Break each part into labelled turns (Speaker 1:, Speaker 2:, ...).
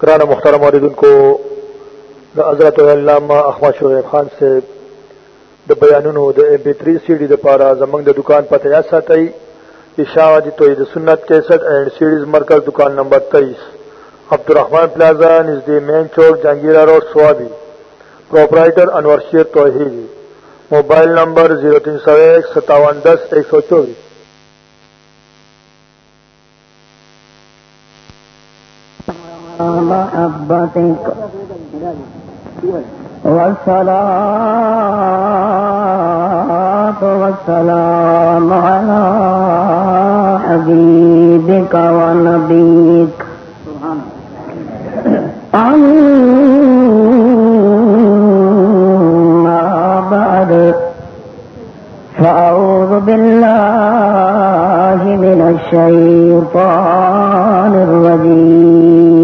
Speaker 1: کرانا محترم عردن کو حضرت علامہ احمد شعیب خان سے د بیانونو د ایم پی 3 سی ڈی د پارا زمنګ د دکان پته یا ساتي اشاعت توحید سنت 61 اینڈ سیریز مرکز دکان نمبر 23 عبدالرحمن پلازا نزدې مین چوک جهانگیرا روډ سوابي پرپرایټر انور شیر توحیدی۔ موبایل نمبر 03015710124
Speaker 2: محبتك والصلاة والسلام على حبيبك ونبيك. أما بعد فأعوذ بالله من الشيطان الرجيم.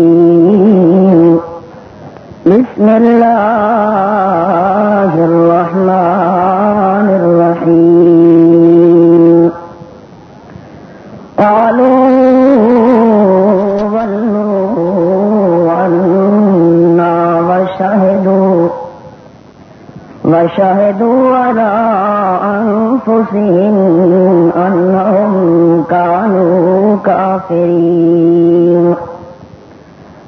Speaker 2: بسم الله الرحمن الرحيم. قالوا ظلوا عنا وشهدوا وشهدوا على أنفسهم أنهم كانوا كافرين.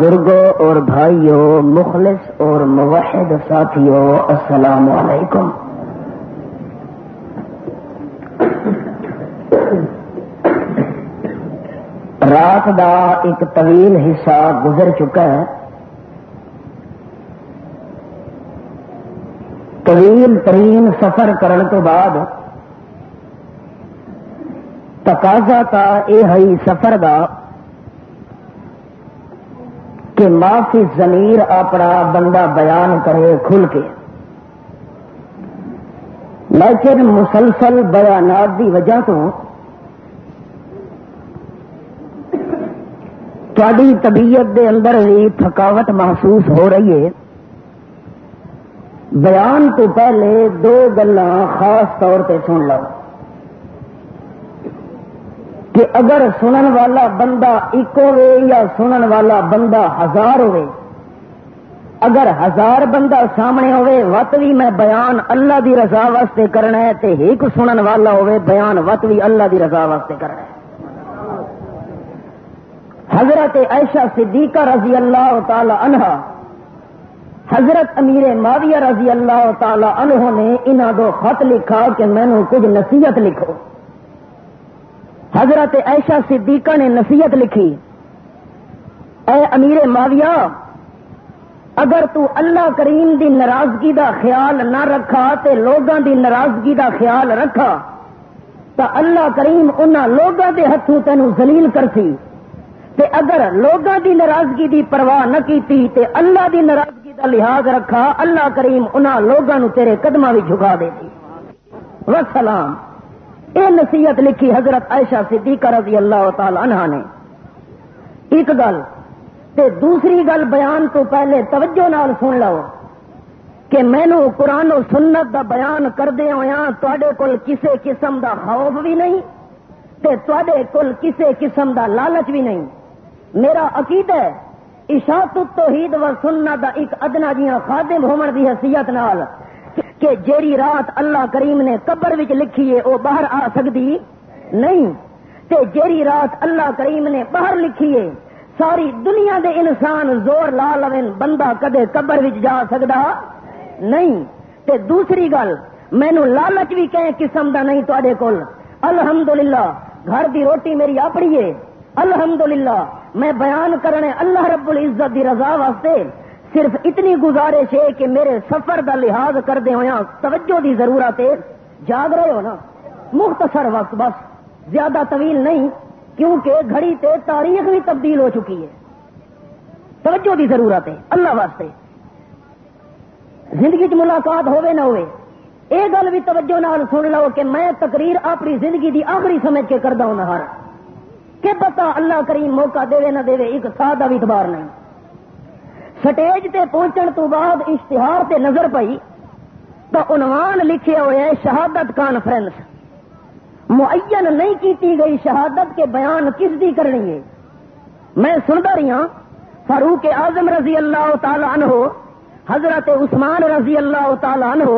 Speaker 2: بزرگوں اور بھائیوں، مخلص اور موحد ساتھیوں، السلام علیکم۔ رات دا ایک طویل حصہ گزر چکا ہے۔ طویل ترین سفر کرنے تو بعد تقاضا تا یہ ہے سفر دا کہ معافی ضمیر اپنا بندہ بیان کرے کھل کے۔ لیکن مسلسل بیانات دی وجہ تو تھوڑی طبیعت دے اندر بھی تھکاوٹ محسوس ہو رہی ہے۔ بیان تو پہلے دو گلا خاص طور پہ سن لو۔ کہ اگر سنن والا بندہ ایک ہوے یا سنن والا بندہ ہزار ہوے اگر ہزار بندہ سامنے ہوے وت بھی میں بیان اللہ دی رضا واسطے کرنا ہے، تے ایک سنن والا ہوے بیان وت بھی اللہ دی رضا واسطے کرنا ہے۔ حضرت عائشہ صدیقہ رضی اللہ تعالی عنہا حضرت امیر معاویہ رضی اللہ تعالی عنہ نے انہوں دو خط لکھا کہ مینو کچھ نصیحت لکھو۔ حضرت عائشہ صدیقہ نے نصیحت لکھی، اے امیر معاویہ، اگر تو اللہ کریم دی ناراضگی دا خیال نہ رکھا تے لوگاں دی ناراضگی دا خیال رکھا تو اللہ کریم انہاں لوگاں دے ہاتھوں تینوں ذلیل کرسی۔ تے اگر لوگاں دی ناراضگی دی پرواہ نہ کیتی تے اللہ دی ناراضگی دا لحاظ رکھا، اللہ کریم انہاں لوگاں نو تیرے قدماں وچ جھکا دے دی وسلام۔ اے نصیحت لکھی حضرت عائشہ صدیقہ رضی اللہ تعالی عنہا نے۔ ایک گل تے دوسری گل بیان تو پہلے توجہ نال سن لو کہ مینو قرآن و سنت دا بیان کردے ہوا تے کول کسے قسم دا خوف بھی نہیں تے تے کول کسے قسم دا لالچ بھی نہیں۔ میرا عقید ہے، اشاعت توحید و سنت دا ایک ادنا جیاں خادم ہومن دی حیثیت نال کہ جیری رات اللہ کریم نے قبر وچ لکھی ہے وہ باہر آ سکتی نہیں۔ تے جیری رات اللہ کریم نے باہر لکھی ہے۔ ساری دنیا دے انسان زور لا لو بندہ کدے قبر وچ جا سکتا نہیں۔ تے دوسری گل مینو لالچ بھی کہیں قسم دا نہیں تے کول۔ الحمدللہ، گھر دی روٹی میری اپنی ہے۔ الحمدللہ، میں بیان کرنے اللہ رب العزت دی رضا واسطے صرف اتنی گزارش ہے کہ میرے سفر دا لحاظ کردے ہوا ہاں، توجہ دی ضرورت ہے۔ جاگ رہے ہو نا۔ مختصر وقت بس۔ زیادہ طویل نہیں، کیونکہ گھڑی تے تاریخ بھی تبدیل ہو چکی ہے۔ توجہ دی ضرورت ہے۔ اللہ واسطے۔ زندگی چ ملاقات ہوئے نہ ہوئے یہ گل بھی توجہ نال سن لو کہ میں تقریر اپنی زندگی دی آخری سمجھ کے کردا ہوں ہر کہ پتا اللہ کریم موقع دے نہ دے ایک سادہ بھی اتبار نہیں۔ سٹیج تے پہنچن تو بعد اشتہار تے نظر پئی تو عنوان لکھے ہوئے شہادت کانفرنس معین نہیں کیتی گئی شہادت کے بیان کس دی کرنی ہے؟ میں سنتا رہی ہوں فاروق اعظم رضی اللہ تعالی عنہ، حضرت عثمان رضی اللہ تعالی عنہ،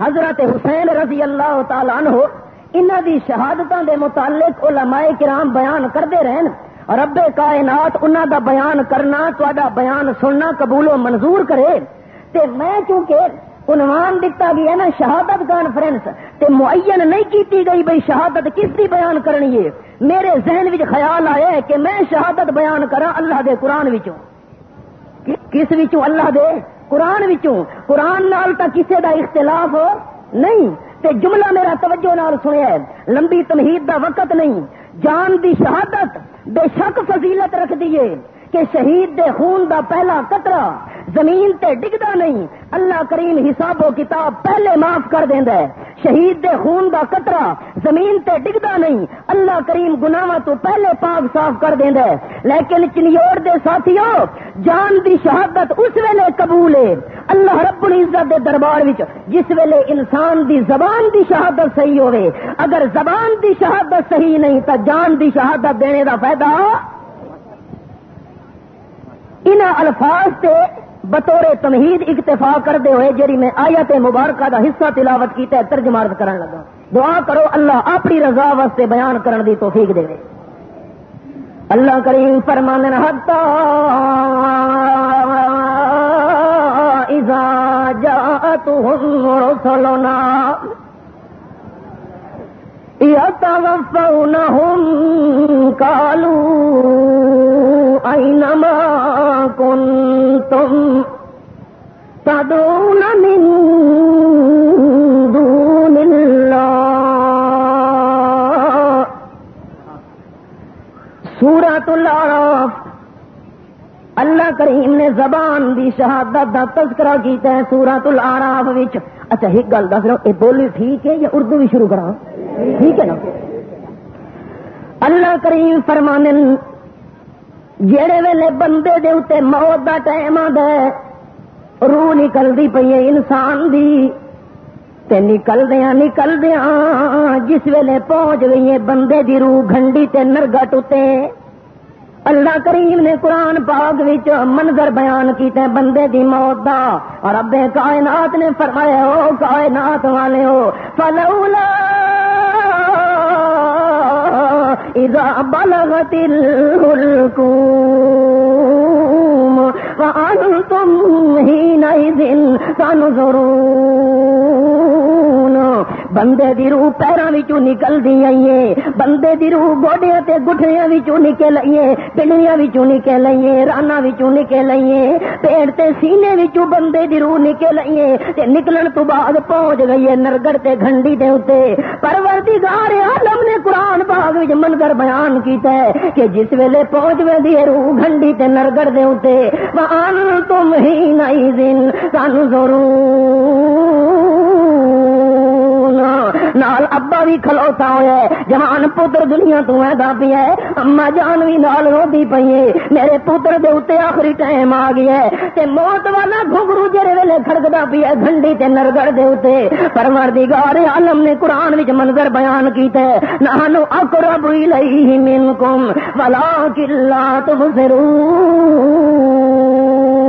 Speaker 2: حضرت حسین رضی اللہ تعالی عنہ انہوں دی شہادتوں دے متعلق علماء کرام بیان کرتے رہن۔ رب کائنات انہوں دا بیان کرنا تا بیان سننا قبول و منظور کرے۔ تے میں چونکہ عنوان دتا گیا نا شہادت کانفرنس تے معین نہیں کیتی گئی بھائی شہادت کس دی بیان کرنی ہے؟ میرے ذہن وچ خیال آیا کہ میں شہادت بیان کرا اللہ دے قرآن وچوں۔ کس وچوں؟ اللہ دے قرآن وچوں۔ قرآن نال تا کسے دا اختلاف نہیں۔ تے جملہ میرا توجہ نال سنیا ہے۔ لمبی تمہید دا وقت نہیں۔ جان دی شہادت بے شک فضیلت رکھ دیے۔ کہ شہید دے خون دا پہلا قطرہ زمین تے ڈگدا نہیں، اللہ کریم حساب و کتاب پہلے معاف کر دیندا ہے۔ شہید دے خون دا قطرہ زمین تے ڈگدا نہیں، اللہ کریم گناواں تو پہلے پاک صاف کر دیندا ہے۔ لیکن چنیوڑ دے ساتھیوں جان دی شہادت اس ویلے قبول ہے۔ اللہ رب العزت دے دربار وچ جس ویلے انسان دی زبان دی شہادت صحیح ہوے اگر زبان دی شہادت صحیح نہیں، تا جان دی شہادت دینے دا فائدہ ان الفاظ تے بطور تمہید اکتفا کرتے ہوئے جی میں آیت مبارکہ دا حصہ تلاوت کیتا ہے ترجمارت کرن لگا۔ دعا کرو اللہ اپنی رضا واسطے بیان کرن دی توفیق دے۔ اللہ کریم فرمان حتا اذا جاءتهم رسلنا يتوفونهم قالوا أينما كنتم تدعون من دون الله؟ سورة العراف اللہ کریم نے زبان دی شہادت دا تذکرہ کیتا ہے سورت العراف وچ۔ اچھا ایک گل دس رہا یہ بولی ٹھیک ہے یا اردو بھی شروع کرا ٹھیک ہے نا؟ اللہ کریم فرمانے جڑے ویلے بندے دے اتنے موت دا ٹائم آد روح نکلتی پی ہے انسان دی۔ تے نکل دیا نکل دیا جس ویلے پہنچ گئی ہے بندے دی روح گھنڈی تے نرگٹ اتنے اللہ کریم نے قرآن پاک وچ منظر بیان کیتے بندے دی موت دا۔ اور ابے کائنات نے فرمایا ہو کائنات والے ہو، فلولا اذا بلغت الحلقوم وانتم حينئذ تنظرون۔ بندے دی روح پیروں وچوں نکل دی آئیے بندے دی روح گوڈیاں تے گٹھیاں وچوں نکل آئیے۔ پنڈیاں وچوں نکل آئیے۔ رانا وچوں نکل آئیے۔ پیڑ تے سینے وچوں بندے دی روح نکل آئیے۔ تے نکلن تو بعد پہنچ گئی ہے نرگڑ تے گھنڈی دے اوتے۔ پروردگار عالم نے قرآن پاک وچ منظر بیان کیتا ہے کہ جس ویلے پہنچ ویندی ہے روح گھنڈی تے نرگڑ دے اوتے۔ وان تم ہی نہیں دن سانو ضرور نال ابا بھی کھلوتا ہوا ہے۔ جوان پتر دنیا تو ایدا پی ہے۔ اما جان بھی نال روی پی ہے۔ میرے پتر دے اتنے آخری ٹائم آ گیا ہے۔ تے موت والا گھگرو جڑے ویلے کھڑکدا پی ہے گھنڈی تے نرگڑ دے اتنے پروردگار عالم نے قرآن وچ منظر بیان کیتا ہے۔ نحنو اقرب الیہ منکم ولکن لا تبصرون۔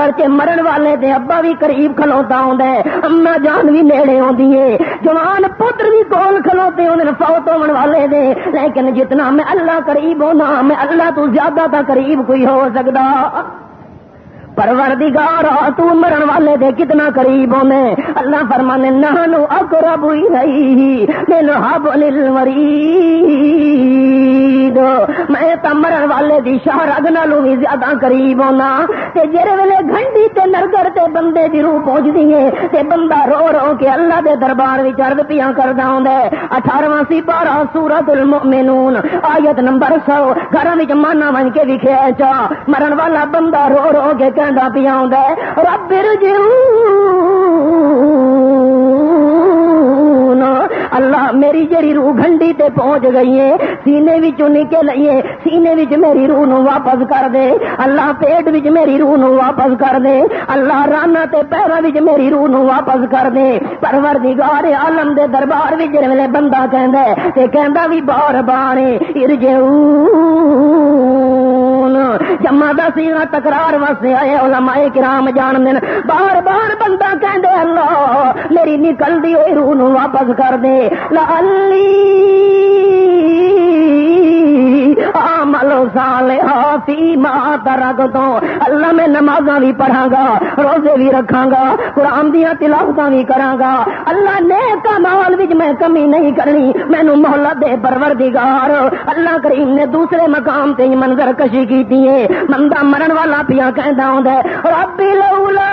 Speaker 2: اگر مرن والے دے ابا بھی قریب کھلوتا ہوں اما جان بھی نیڑے آدھی ہے جوان پتر بھی کول کھلوتے ہوں فوت ہون والے دے لیکن جتنا میں اللہ قریب ہونا میں اللہ تو زیادہ تا قریب کوئی ہو سکتا پروردگار تو مرن والے دے کتنا قریب ہونے۔ اللہ فرمانے نہنو اقرب الیہ، من حبل الورید میں تا مرن والے دی شہر اگنالو بھی زیادہ قریب ہونا۔ تے جرے ویلے گھنٹی تے نرگر تے بندے دی روح پہنچ دیئے تے بندہ رو رو کے اللہ دے دربار وچ عرض پیاں کردا ہوندا ہے۔ 18واں سی پارا سورۃ المؤمنون، آیت نمبر 100 گھراں وچ مانا ون کے لکھیا چا مرن والا بندہ رو رو کے کہندا پیا رب رجعون اللہ میری جڑی روح گھنڈی تے پہنچ گئی ہے، سینے وچوں نکل ہے۔ سینے وچ میری روح نو واپس کر دے۔ اللہ پیٹ وچ میری روح نو واپس کر دے۔ اللہ رانا تے پیرا وچ میری روح نو واپس کر دے۔ پروردگار عالم دے دربار وچ جڑے ویلے بندہ کہندا ہے، تے کہندا وی بار بانے ارجو جمع دا سینا تکرار واسطے آئے علماء کرام جان دین۔ بار بار بندہ کہندے، اللہ، میری نکل دی ہوئی روح نو واپس کر دے۔ لالی عمل صالحہ فی ترک تو اللہ میں نمازاں بھی پڑھاں گا روزے بھی رکھاں گا قرآن دیا تلاوتاں بھی کراں گا اللہ نے کمال وچ میں کمی نہیں کرنی، مینوں مہلت دے پروردگار۔ اللہ کریم نے دوسرے مقام تے منظر کشی کیتی ہے۔ بندہ مرن والا پیا کہندا ہوندا ہے رب لولا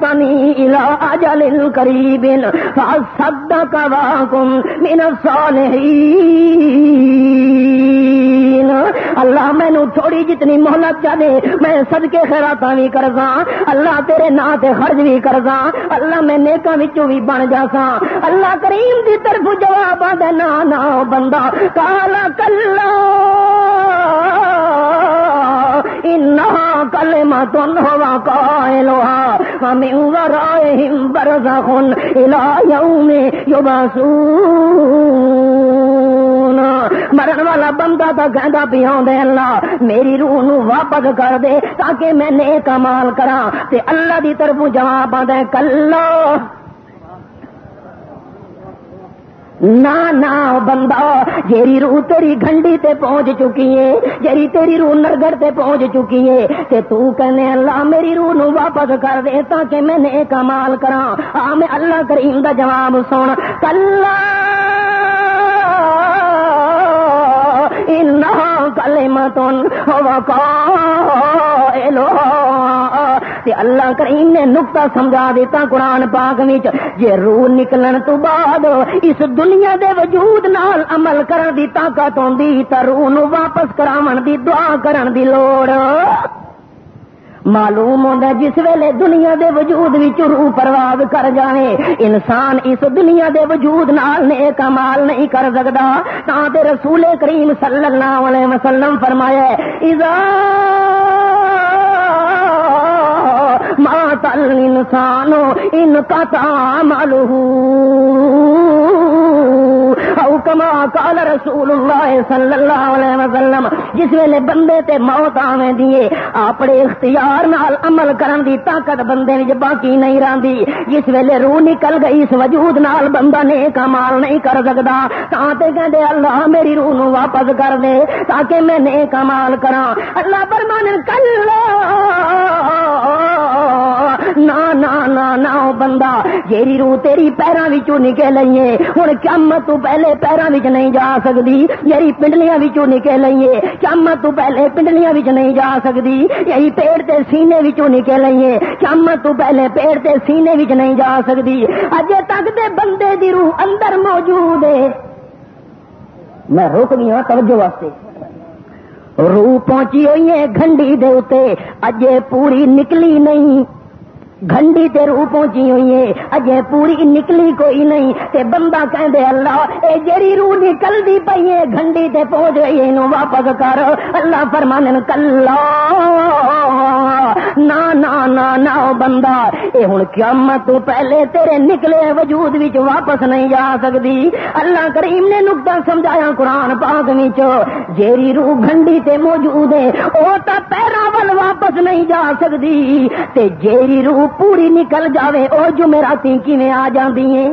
Speaker 2: اخرتنی الى اجل قریب فاصدق واکم من الصالحین اللہ میں نو تھوڑی جتنی محلت چاہے میں صدقے خیراتاں بھی کرزا اللہ تیرے نا تے خرج بھی کرزا اللہ میں نیکاں وچوں بھی بن جاسا اللہ کریم دی طرف جواب دے نا نا بندہ، کالا کلا۔ انہا ہوا ومن مرن والا بندہ تو کہندا پیا اللہ میری روح نو واپس کر دے تاکہ میں نیک مال کراں۔ تے اللہ دی طرف جواب دے کلو نہ بندہ، جیری روح تیری گھنڈی تے پہنچ چکی ہے، جیری تیری روح نرگڑ تے پہنچ چکی ہے، تے تو کہنے اللہ میری روح نو واپس کر دے تاکہ میں نے کمال کرا آ، میں اللہ کریم دا جواب سن۔ کلا، انہا کلمتن وقائلو تے اللہ کریم نے نقطہ سمجھا دیتا قرآن پاک وچ۔ جے روح نکلن تو بعد اس دنیا دے وجود نال عمل کرن دی طاقت ہوندی تے روح نو واپس کراون دی دعا کرن دی لوڑ۔ معلوم ہوتا جس ویلے دنیا دے وجود روح پرواز کر جائے انسان اس دنیا دے وجود نال نے کمال نہیں کر سکتا تا تے رسول کریم صلی اللہ علیہ وسلم فرمایا اذا مات الانسان ان کا تعمله او کما قال رسول اللہ صلی اللہ علیہ وسلم، جس ویلے بندے تے موت آویں دیے اپنے اختیار نال عمل کرن دی طاقت بندے وچ باقی نہیں رہندی جس ویلے روح نکل گئی، اس وجود نال بندہ نے کمال نہیں کر سکدا۔ تاں تے کہندے، اللہ میری روح نو واپس کر دے، تاکہ میں نیک کمال کراں۔ اللہ فرمانے کلا نہ بندہ جیری روح تیری پیروں وچوں نکل لئیے ہوں قیامت تو پہلے پیروں وچ نہیں جا سکتی جیری پنڈلیاں وچوں نکل لئیے قیامت تو پہلے پنڈلیاں وچ نہیں جا سکتی یہی پیڑ تے سینے وچوں نکل لئیے قیامت تو پہلے پیڑ تے سینے وچ نہیں جا سکتی اجے تک دے بندے دی روح اندر موجود ہے میں روک گیا توجہ واسطے روح پہنچی ہوئی ہے گھنڈی دے اجے پوری نکلی نہیں گھنڈی تے روح پہنچی جی ہوئی ہے۔ اجے پوری نکلی کوئی نہیں۔ تے بندہ کہندے اللہ، اے جیڑی روح نکل دی پئی ہے گھنڈی تے پہنچ گئی ہے واپس کر۔ اللہ فرمانن کلا، نا نا نا نا بندہ، اے ہن قیامت تو پہلے تیرے نکلے وجود وچ واپس نہیں جا سکدی۔ اللہ کریم نے نقطہ سمجھایا قرآن پاک وچ، جیڑی روح گھنڈی تے موجود ہے، او تا پیرا ول واپس نہیں جا سکدی۔ تے جیڑی روح پوری نکل جاوے، او جمعراتی کیویں آ جاندی ہیں؟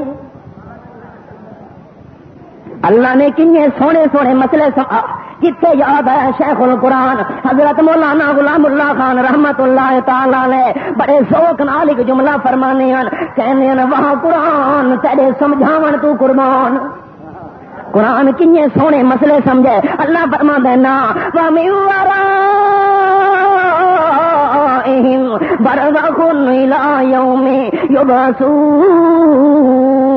Speaker 2: اللہ نے کنے سونے سونے مسئلے کتنے یاد ہے شیخ القرآن؟ حضرت مولانا غلام اللہ خان رحمت اللہ تعالی نے بڑے شوق نال ایک جملہ فرمانے ہیں، کہنے ہیں وہاں قرآن، تیرے سمجھاون تو قربان۔ قرآن کنے سونے مسئلے سمجھے، اللہ فرما دینا وَمِن برزخ إلى يوم يبعثون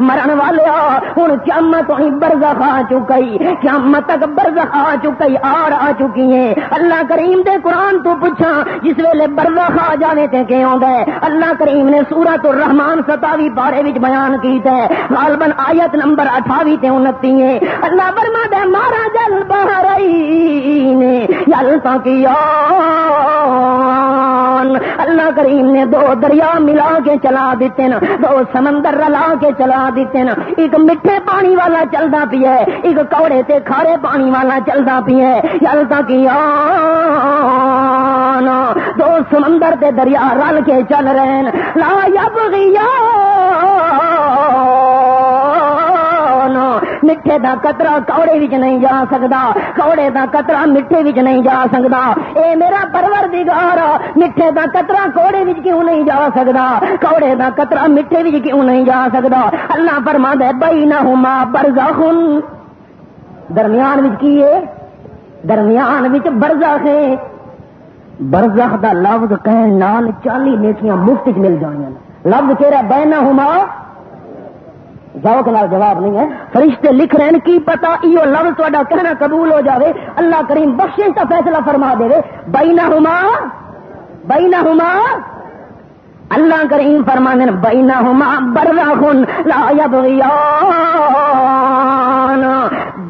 Speaker 2: مرن والے ہوں قیامت ہی برزخ آ چکی، قیامت تک برزخ آ چکی، آر آ چکی ہے اللہ کریم دے قرآن تو پوچھا جس ویلے برزخ آ جانے تے کہ آندا اللہ کریم نے سورت الرحمان ستاوی بارے وچ بیان کیتا ہے۔ غالباً آیت نمبر 28 تے 29 ہے اللہ فرما دے، مارا جل بہرین یل تا کیا اللہ کریم نے دو دریا ملا کے چلا دیتے نا دو سمندر رلا کے چلا دیتے نا۔ ایک میٹھے پانی والا چلتا پیا ایک کوڑے تے کھارے پانی والا چلتا پیا چلتا کیا دو سمندر تے دریا رل کے چل رہے لا یب گیا میٹھے دا قطرہ کوڑے وچ نہیں جا سکدا، کوڑے دا قطرہ میٹھے وچ نہیں جا سکدا۔ اے میرا پروردگار، میٹھے دا قطرہ کوڑے وچ کیوں نہیں جا سکدا؟ کوڑے دا قطرہ میٹھے وچ کیوں نہیں جا سکدا؟ اللہ ہے بینہما برزخ۔ درمیان وچ کی ہے؟ درمیان وچ برزخ ہے۔ برزخ دا لفظ کہن نال 40 نیکیاں مفت مل جانیاں۔ لفظ کہہ رہا بینہما ذوق نال جواب نہیں ہے۔ فرشتے لکھ رہے ہیں، کی پتا ایو لفظ تا کہنا قبول ہو جاوے۔ اللہ کریم بخشش کا فیصلہ فرما دے بینا ہوما بینا ہوما اللہ کریم فرمانے بینا ہوما برا خن لا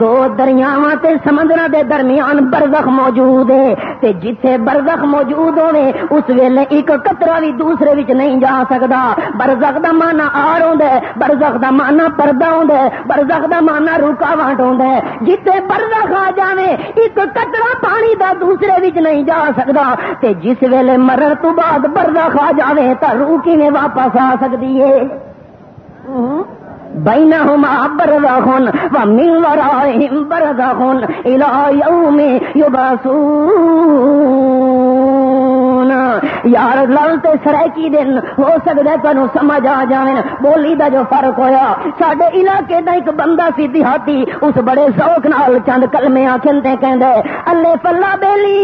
Speaker 2: دو دریاواں تے سمندر دے درمیان برزخ موجود ہے۔ تے جتھے برزخ موجود ہوے اس ویلے ایک قطرہ بھی دوسرے وچ نہیں جا سکدا۔ برزخ دا معنی آر ہوندا ہے، برزخ دا معنی پردہ ہوندا ہے، برزخ دا معنی رکاوٹ ہوندا ہے۔ جتھے برزخ آ جاوے، ایک قطرہ پانی دا دوسرے وچ نہیں جا سکدا۔ تے جس ویلے مرن تو بعد برزخ آ جاوے تے روح کیویں واپس آ سکدی ہے۔ بينهما برزخ ومن ورائهم برزخ إلى يوم يبعثون یار لل تے سرائکی دن ہو سکتا ہے سمجھ آ جائیں بولی دا جو فرق ہویا، ساڈے علاقے دا ایک بندہ سی دیہاتی، اس بڑے ذوق نال چند کلمے آکھن تے کہندا ہے اللہ فلا بیلی،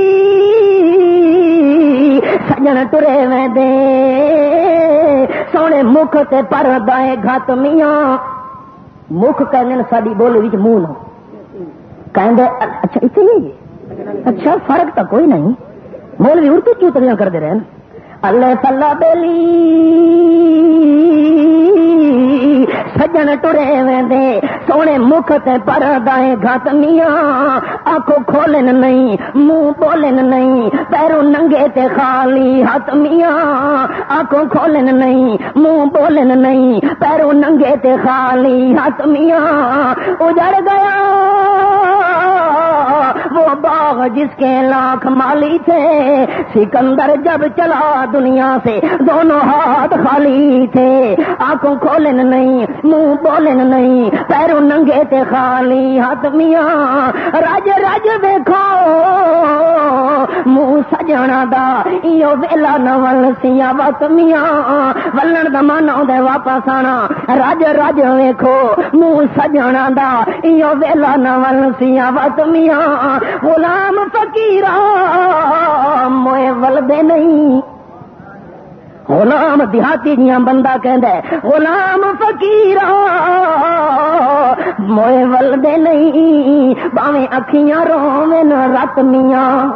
Speaker 2: سجن ٹرے میں دے۔ سونے مکھ تے پر دائیں گھت میاں۔ مکھ کہنے ساری بولی منہ نو کہندے اچھا, اچھا، اتنی اچھا فرق تو کوئی نہیں۔ مولوی اردو کیوں چوتریاں کرتے رہے اللہ پلا بیلی سجن ٹرے وے سونے مکھ تے پر دائیں گھت میاں، آنکھوں کھولن نہیں، منہ بولن نہیں، پیروں ننگے تے خالی ہاتھ میاں، آنکھوں کھولن نہیں، منہ بولن نہیں، پیروں ننگے تے خالی ہاتھ میاں، اجڑ گیا۔ وہ باغ جس کے لاکھ مالی تھے، سکندر جب چلا دنیا سے، دونوں ہاتھ خالی تھے۔ آنکھوں کھولن نہیں، منہ بولن نہیں، پیروں ننگے تے خالی ہاتھ میاں۔ رج رج دیکھو منہ سجنا دا ویلا نول سیا وت میاں۔ ولن دا من آدھے واپس آنا۔ رج رج ویکھو۔ منہ سجنا دا ویلا نول سیا وت میاں۔ غلام فقیر موئے ولدے نہیں۔ غلام دیہاتی دیا بندہ کہہ غلام فقیر موئے ولدے نہیں۔ باویں اکھیاں رومن رت میاں۔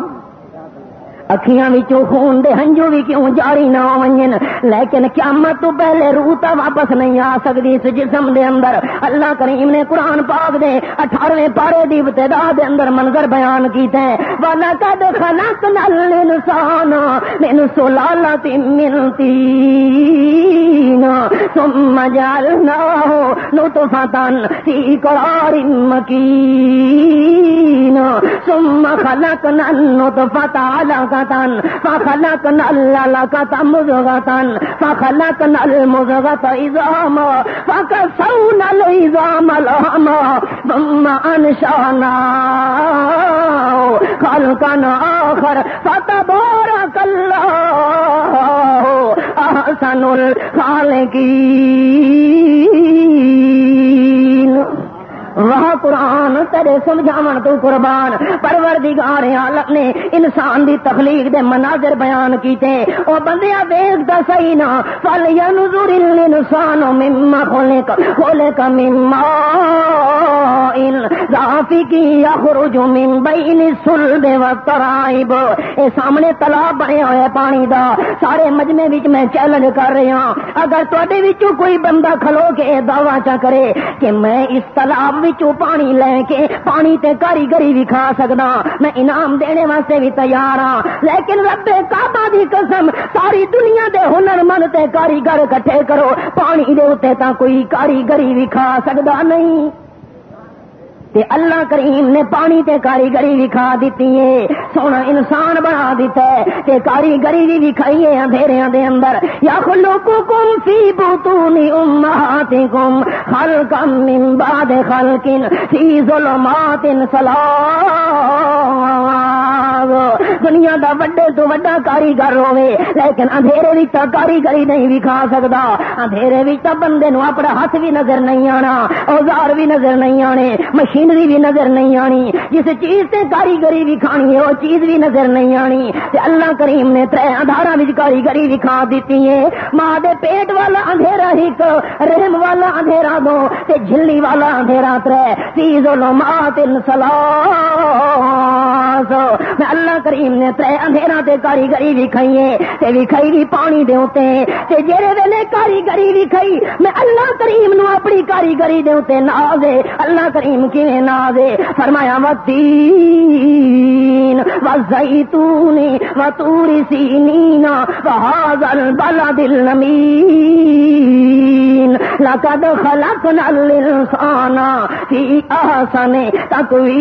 Speaker 2: اکھیاں وچوں خون دے ہنجو بھی کیوں جاری نہ ونجن لیکن قیامت تو پہلے روح تا واپس نہیں آ سکتی اس جسم دے اندر۔ اللہ کریم نے قرآن پاک دے اٹھارویں پارے دی ابتدا دے اندر منظر بیان کیتے ہیں۔ والا قد خلقنا الانسان من سلالت من تین ثم جعلناه نطفة في قرار مكين ثم خلقنا النطفة علقة فخلقنا اللقة مزغة فخلقنا المزغة عظاما فكسونا العظام لهما ثم أنشأنا خلقا آخر، فتبارك الله أحسن الخالقين. وہ قرآن تیرے سمجھاون تو قربان پروردگار عالم نے انسان دی تخلیق دے مناظر بیان کیتے۔ او بندیا دیکھ دا صحیح نا فل ینظر الانسان مما خلق خلق مما ان ذافی کی یخرج من بین الصلب والترائب۔ اے سامنے تالاب بنے ہوئے پانی دا، سارے مجمع وچ میں چیلنج کر رہا ہوں اگر تواڈے وچوں کوئی بندہ کھلو کے دعویٰ چا کرے کہ میں اس تالاب پانی لے کے پانی تے کاریگری بھی کھا سکتا میں انعام دینے واسطے بھی تیار ہاں۔ لیکن رب کعبہ دی قسم، ساری دنیا دے ہنر من تے کاریگر کٹھے کرو۔ پانی دے تا کوئی کاریگری بھی کھا سکتا نہیں۔ تے اللہ کریم نے پانی تے کاریگری وکھا دیتی ہے۔ سونا انسان بنا دیتا ہے تے کاریگری بھی وکھائی ہے اندھیرے دے اندر۔ یا خلقکم فی بطون امہاتکم خلقا من بعد خلقن فی ظلمات سلام۔ دنیا دا وڈے تو وڈا کاریگر ہوے لیکن اندھیرے وچ تا کاریگری نہیں بھی کھا سکدا۔ اندھیرے وچ تا بندے نو اپنا ہاتھ بھی نظر نہیں آنا، اوزار بھی نظر نہیں آنے، مشینری بھی نظر نہیں آنی۔ جس چیز سے کاریگری بھی ہے وہ چیز بھی نظر نہیں آنی۔ تے اللہ کریم نے تر آدھارا بھی کاریگری بھی کھا دیتی ہے۔ ماں دے پیٹ والا اندھیرا ایک رحم والا اندھیرا دو، تے جھلی والا اندھیرا تر تیز مات میں اللہ کریم نے تر اندھیرا تے کاریگری بھی کھائی ہے، تے بھی کھائی بھی پانی دے ہوتے تے جیرے ویلے کاریگری بھی کھائی، میں اللہ کریم نو اپنی کاریگری دے ہوتے نازے اللہ کریم کی نازے فرمایا ودین و زیتونی و توری سینینا و حاضر البلد المین لقد خلقنا الانسان فی احسن تقویم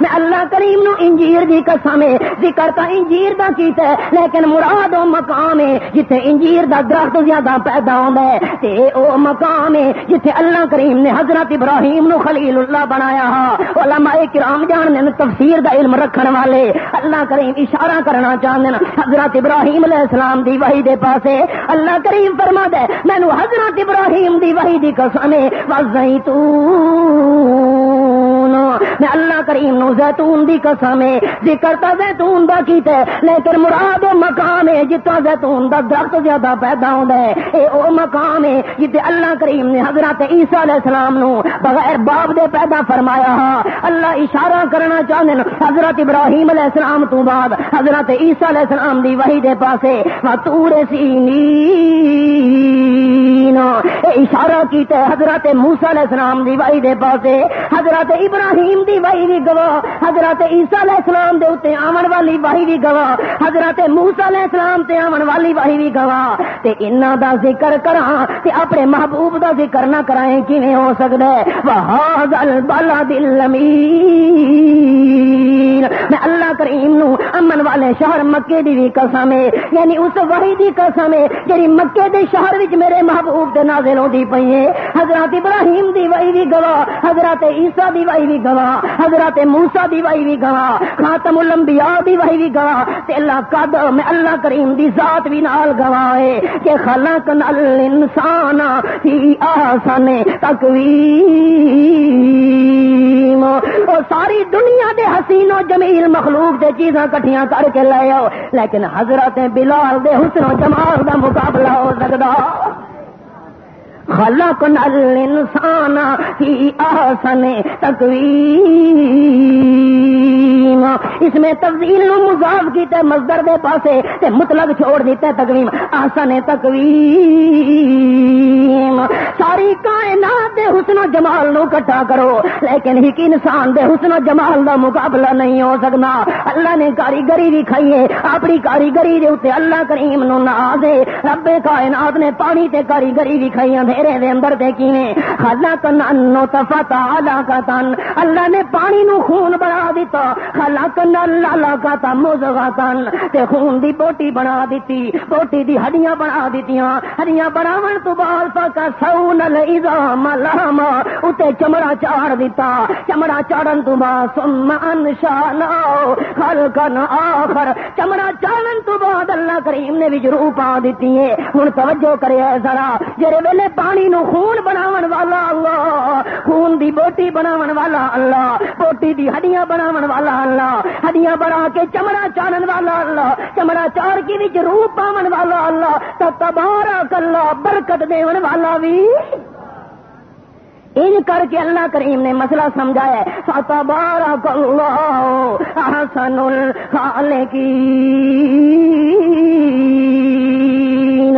Speaker 2: میں اللہ کریم نو انجیر دی قسم ہے۔ ذکر تا انجیر دا کیتا ہے، لیکن مراد او مقام ہے جتھے انجیر دا درخت زیادہ پیدا ہوندا ہے۔ تے او مقام ہے جتھے اللہ کریم نے حضرت ابراہیم نو خلیل اللہ بنایا ہاں علماء کرام جان نے تفسیر دا علم رکھن والے۔ اللہ کریم اشارہ کرنا چاہتے ہیں حضرت ابراہیم علیہ السلام دی وحی دے پاسے۔ اللہ کریم فرما دے مینو حضرت ابراہیم دی وحی دی قسم ہے۔ وزیتون میں اللہ کریم نو زیتون دی قسم ہے۔ ذکر تا زیتون دا کیتا ہے لیکن مراد و مقام ہے جتا زیتون دا درخت زیادہ پیدا ہوندا ہے۔ اے او مقام ہے جتے اللہ کریم نے حضرت عیسیٰ علیہ السلام نو بغیر باپ دے پیدا فرمایا ہاں۔ اللہ اشارہ کرنا چاہتے ہیں، حضرت ابراہیم علیہ السلام تو بعد حضرت عیسیٰ علیہ السلام دی وحی دے پاسے تور سینین۔ اے اشارہ کیتا ہے، حضرت موسیٰ علیہ السلام دی وحی دے پاسے حضرت ابراہیم دی واہی بھی گواہ۔ حضرت عیسیٰ علیہ السلام دے اتنے آمن والی واہی بھی گواہ۔ حضرت موسا علیہ السلام تے آمن والی واہی بھی گواہ۔ تے انہاں دا ذکر کراں تے اپنے محبوب دا ذکر نہ کرائیں کیویں ہو سکدا ہے وہذا البلد الامین میں اللہ کریم نو امن والے شہر مکے دی بھی قسم ہے۔ یعنی اس وحی دی قسم ہے جڑی مکے دے شہر وچ میرے محبوب دے نازل ہوندی پئی ہے۔ حضرت ابراہیم دی وحی بھی گواہ، حضرت عیسیٰ دی وحی بھی گواہ۔ حضرت موسی دی وحی بھی گواہ، خاتم الانبیاء دی وحی بھی گواہ، تے اللہ قد میں اللہ کریم دی ذات بھی نال گواہ ہے کہ خلق الانسان فی احسن تقویم۔ اور ساری دنیا دے حسین و جمیل مخلوق دے چیزاں کٹھیاں کر کے لے آؤ، لیکن حضرت بلال دے حسن و جمال دا مقابلہ ہو سکتا۔ خلق نل انسان آسنے فی احسن تقویم اس میں تفضیل نو مضاف کیتے مصدر دے پاسے تے مطلق چھوڑ دیتے تقویم۔ احسن تقویم۔ ساری کائنات دے حسن و جمال نو کٹھا کرو، لیکن ایک انسان دے حسن و جمال دا مقابلہ نہیں ہو سکنا۔ اللہ نے کاریگری بھی کھائیے اپنی کاریگری دے اوتے اللہ کریم نو نازے رب کائنات نے پانی تے کاریگری بھی کھائی اندھیرے دے اندر دے کیویں؟ خلق نو تفتا علا علاقتن اللہ نے پانی نو خون بنا دیتا۔ خلق علاقتا مزغتن تے خون دی بوٹی بنا دیتی بوٹی دی ہڈیاں بنا دیتیاں ہڈیاں بناون تو بعد فکا سون العظام لہما اتے چمڑا چاڑ دیتا چمڑا چاڑن تو بعد ثم انشانا خلقن آخر چمڑا چاڑن تو بعد اللہ کریم نے بھی ضرور پا دیتی ہے ہن توجہ کرے ذرا جڑے ویلے پانی نو خون بناون والا اللہ خون دی بوٹی بناون والا اللہ بوٹی دی ہڈیاں بناون والا اللہ ہڈیاں بنا کے چمڑا چاڑن والا اللہ، چمڑا چاڑ کے وچ روح پاون والا اللہ تو تبارک اللہ، برکت دیون والا بھی ان کر کے اللہ کریم نے مسئلہ سمجھایا فتبارک اللہ احسن الخالقین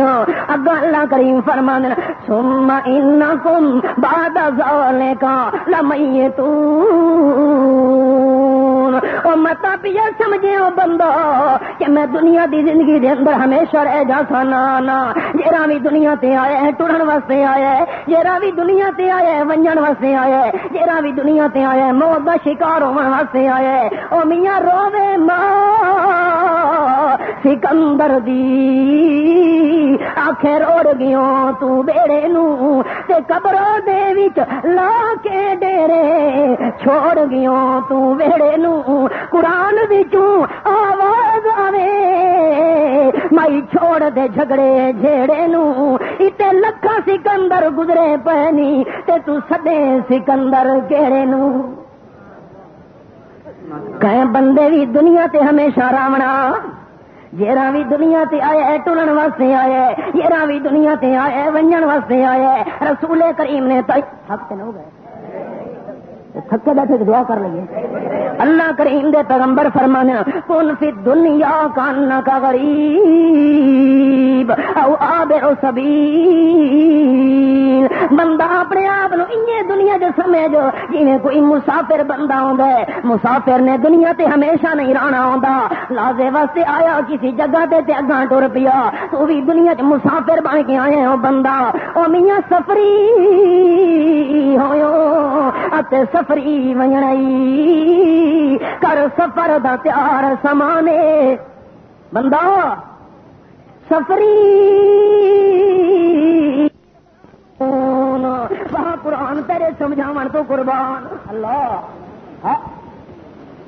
Speaker 2: اگا اللہ کریم فرمان ثم انکم بعد ذالک لمیتون او متا پیا سمجھے او بندہ کہ میں دنیا دی زندگی دے اندر ہمیشہ رہ جا سا نا نا جیرا بھی دنیا تے آیا ہے، ٹرن واسطے آیا ہے جیرا بھی دنیا تے آیا ہے ونجن واسطے آیا ہے بھی دنیا تے آیا ہے، موت دا شکار ہون واسطے آیا ہے۔ او میاں روے ماں، سکندر دی۔ آخر اڑ گیوں تو بیڑے نو، تے قبروں دے وچ لا کے ڈیرے۔ چھوڑ گیوں تو بیڑے نو، قرآن وچوں آواز آوے۔ مائی چھوڑ دے جھگڑے جھیڑے نو اتے لکھا سکندر گزرے پہنی تے تو سدے سکندر کیڑے نو۔ کہیں بندے بھی دنیا تے ہمیشہ راونا جیرا بھی دنیا تے آیا ہے واسطے آیا ہے جیرا بھی دنیا تے آیا ہے ونجن واسطے آیا ہے رسول کریم نے تو تھک نہ ہو گئے۔ تھکے بیٹھے تو دعا کر لئیے اللہ کریم دے پیغمبر فرمانے کن فی دنیا کان کا غریب او آبر سبیل۔ بندہ اپنے آپ نو انجے دنیا جو سمجھو جنہیں کوئی مسافر بندہ ہوندا ہے، مسافر نے دنیا تے ہمیشہ نہیں رہنا ہوندا۔ لازے واسطے آیا کسی جگہ تے تے اگاں ٹر پیا۔ تو بھی دنیا چ مسافر بن کے آئے ہو بندہ۔ او میاں سفری ہویو اتے سفری ونجنائی کر سفر دا تیار سمانے۔ بندہ، سفری۔ وہاں قرآن تیرے سمجھا تو قربان۔ اللہ ہاں۔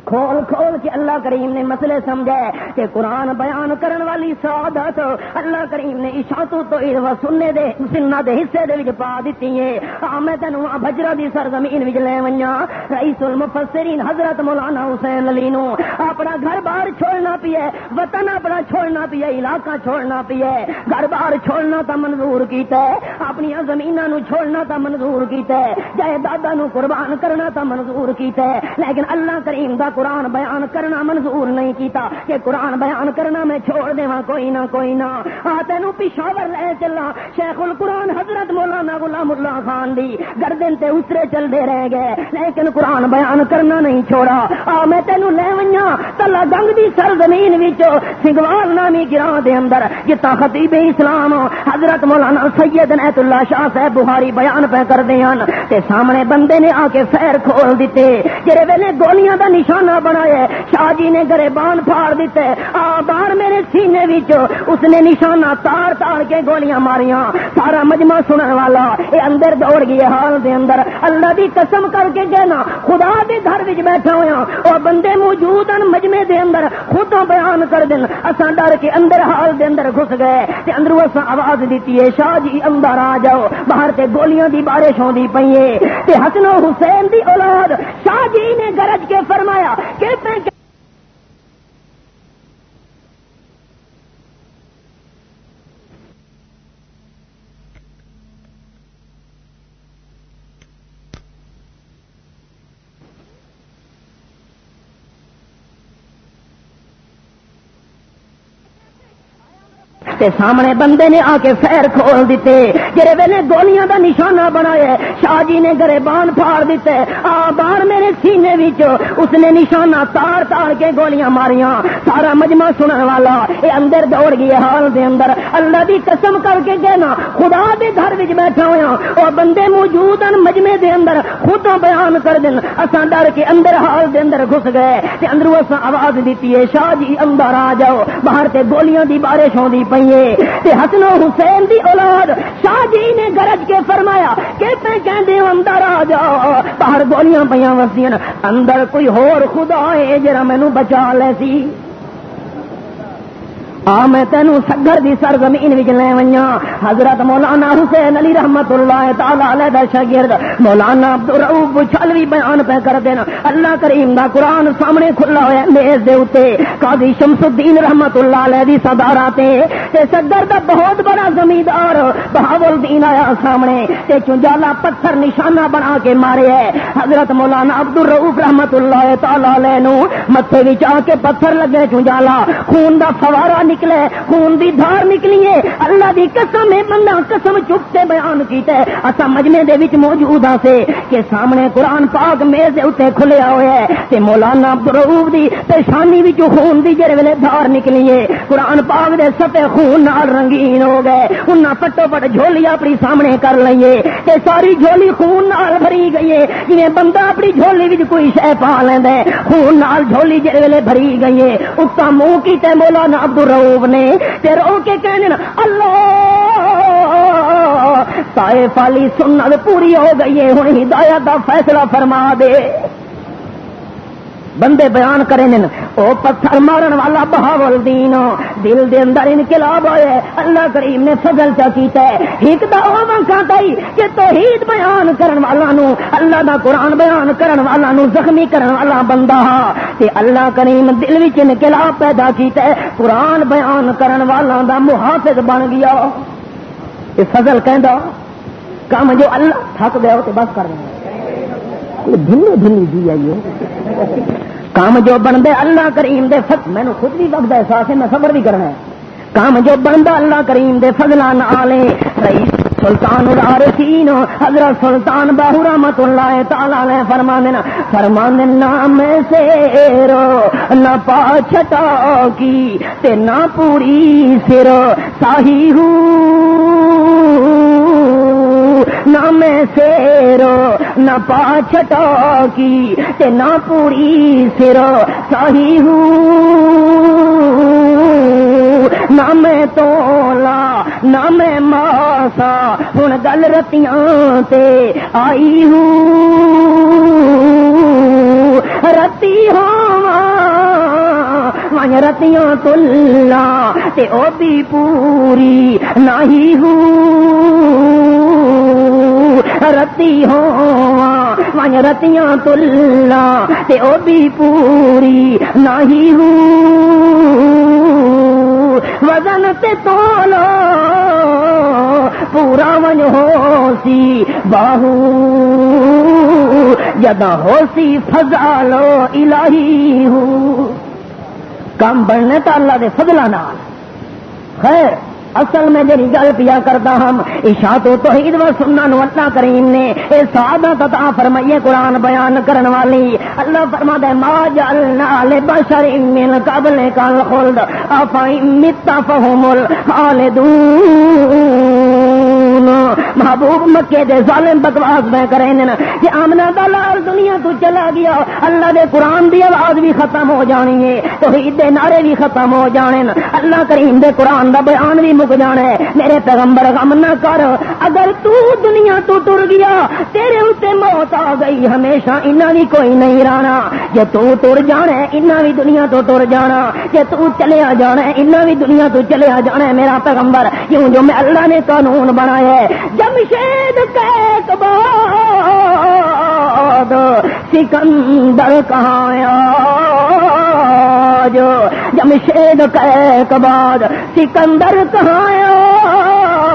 Speaker 2: کھول کھول کے اللہ کریم نے مسئلے سمجھائے کہ قرآن بیان کرن والی سعادت اللہ کریم نے اشاعت تو سننے دے سننا دے حصے دے وچ پا دتی ہے۔ آ میں تینوں بجرا دی سرزمین وچ لے ونجا رئیس المفسرین حضرت مولانا حسین علی نو۔ اپنا گھر بار چھوڑنا پیے وطن اپنا چھوڑنا پیے علاقہ چھوڑنا پیے گھر بار چھوڑنا تا منظور کیتا ہے۔ اپنی زمیناں نو چھوڑنا تا منظور کیتا ہے۔ جائیداداں نو قربان کرنا تا منظور کیتا ہے۔ لیکن اللہ کریم دا قرآن بیان کرنا منظور نہیں کیتا کہ قرآن بیان کرنا میں چھوڑ دے کوئی نہ کوئی نہ۔ آ تینوں پشاور لے چلا، شیخ القرآن حضرت مولانا غلام اللہ خان دی۔ گردن تے اسرے چلتے رہ گئے، لیکن قرآن بیان کرنا نہیں چھوڑا۔ آ میں تینوں لے ویا تلا گنگ دی سر زمین سنگوال نامی گراہ دے اندر جتا خطیب اسلام، حضرت مولانا سید نیت اللہ شاہ صاحب بہاری بیان پہ کر دیا تے سامنے بندے نے آ کے فیر کھول دیتے، جڑے ویلے گولیاں دا نشان نشانہ بنایا شاہ جی نے گرے بان پھاڑ دیتے۔ آ باہر میرے سینے اس نے نشانہ تار تار کے گولیاں ماریاں۔ سارا مجمع سنن والا، اے اندر دوڑ گئے حال دے اندر۔ اللہ دی قسم کر کے کہنا، خدا دے گھر وچ بیٹھا ہویا۔ اور بندے موجود ہیں مجمع دے اندر خودوں بیان کر دین۔ اساں ڈر کے اندر حال دے اندر گھس گئے۔ تے اندروں اساں آواز دیتی ہے، شاہ جی اندر آ جاؤ۔ باہر تے گولیاں دی بارش ہوندی پئی ہے۔ تے حسن حسین دی اولاد شاہ جی نے گرج کے فرمایا کہ تے سامنے بندے نے آ کے فیر کھول دیتے۔ جڑے ویلے گولیاں دا نشانہ بنایا شاہ جی نے گرے بان پھاڑ دیتے۔ آ بار میرے سینے اس نے نشانہ تار تار کے گولیاں ماریاں۔ سارا مجمع سنن والا۔ اے اندر دوڑ گئے حال دے اندر۔ اللہ دی قسم کر کے کہنا خدا دے گھر وچ بیٹھا ہویا۔ او بندے موجود ہیں مجمع دے اندر۔ خود بیان کر دین۔ اساں ڈر کے اندر حال دے اندر گھس گئے۔ تے اندروں اساں آواز دیتی ہے، شاہ جی اندر آ جاؤ۔ باہر تے گولیاں دی بارش ہوندی پئی حسن و حسین دی اولاد شاہ جی نے گرج کے فرمایا کہ کہ اندر آ جا باہر گولیاں پہ وسیع اندر کوئی ہور خدا ہے جرا مینو بچا لے سی۔ آ میں تینوں سگر دی سر زمین لے ویا حضرت مولانا حسین علی رحمت اللہ تعالی علیہ دا شاگرد۔ مولانا عبد الرؤوف چھلوی بیان پہ کر دینا اللہ کریم دا قرآن سامنے کھلا ہوا میز دے اوتے قاضی شمس الدین رحمت اللہ علیہ دی صدارت تے۔ سگر دا بہت بڑا زمیندار بہاول الدین آیا سامنے۔ تے چنجالا پتھر نشانہ بنا کے مارے ہے۔ حضرت مولانا عبد الرؤوف رحمت اللہ تعالی علیہ نو متھے وچ آ کے پتھر لگے چنجالا خون دا فوارہ نکلے، خون دی دھار نکلی ہے۔ اللہ دی قسم ہے، بندہ قسم چپتے بیان کیتا ہے۔ اسا مجمے دے وچ موجود ہاں سے کہ سامنے قرآن پاک میز دے اوتے کھلیا ہوا ہے تے مولانا عبد دی پیشانی وچ خون دی جڑے ویلے دھار نکلی ہے۔ قرآن پاک دے ستے خون نال رنگین ہو گئے۔ انہاں پٹو پٹ جھولی اپنی سامنے کر لئیے تے ساری جھولی خون نال بھری گئی ہے۔ جویں بندہ اپنی جھولی وچ کوئی شے پا لیندا ہے، خون نال جھولی جڑے ویلے بھری گئی ہے۔ اس کا منہ کیتے مولانا عبد محبوب نے تے رو کے کہنے اللہ، سائے پالی سنت پوری ہو گئی ہے ہوں ہدایت کا فیصلہ فرما دے۔ بندے بیان کریں او پتھر مارن والا بہاول دین۔ دل دے اندر انقلاب ہوئے اللہ کریم نے فضل چا کیتا ہے ایک دا او وقت آئی کہ توحید بیان کرن والا نو۔ اللہ دا قرآن بیان کرن والا نو۔ زخمی کرن والا بندہ۔ تے اللہ کریم دل وچ انقلاب پیدا کیتا ہے قرآن بیان کرن والا دا محافظ بن گیا۔ یہ فضل کہندا، کام جو اللہ تھک دے تے بس کر دیں دھنی دھنی دی آئیے کام جو بنتے اللہ کریم دے فضل میں خود بھی وقت احساس ہے، میں صبر بھی کرنا ہے۔ کام جو بنتا اللہ کریم دے فضلان آلے۔ رئیس سلطان العارفین، حضرت سلطان باہو رحمت اللہ تعالی نے فرما دینا فرما دینا میں سے رو نہ پاچھٹا کی تے نہ پوری سر۔ ساہی ہوں نہ میں سیرو، نہ پاچھٹا کی تے نہ پوری سرو، ساہی ہوں نہ میں تولا نہ میں ماسا ہوں گل رتیاں تے آئی ہوں رتی ہاں ہوں رتیاں تلا تے او بھی پوری نہیں ہوں رتی ہو ون رتیاں تلا تے او بھی پوری نہیں ہوں وزن تے تولو پورا من ہو سی باہو۔ جدا ہو سی فضا لو الہی کام بننے تو اللہ دے فضلہ نال۔ خیر، اصل میں جی گل پیا کرتا ہم عشا تو توحید و سننا نو اللہ کریم نے۔ اے سادہ تتا فرمائیے قرآن بیان کرن والی۔ اللہ فرما دے ما جعلنا لبشر من قبل کال خلد افا متا فهم الخالدون۔ محبوب مکے دے ظالم بکواس میں کریں کہ آمنا دا لال دنیا تو چلا گیا، اللہ دے قرآن دی آواز بھی ختم ہو جانی ہے، توحید دے نعرے بھی ختم ہو جانے اللہ کریم دے قرآن دا بیان بھی مک جانا ہے میرے پیغمبر غم نہ کر، اگر تو دنیا تو ٹر گیا، تیرے اتنے موت آ گئی۔ ہمیشہ انہ بھی کوئی نہیں رہنا۔ جے تو ٹر جانا ہے انہ بھی دنیا تو ٹر جانا۔ جے تو چلے جانا ہے انہ بھی دنیا تو چلے آ جانا ہے۔ میرا پیغمبر کیوں جو میں اللہ نے قانون بنایا ہے جمشید باد بعد سکندر کہاں جو جمشید کے بعد سکندر کہاں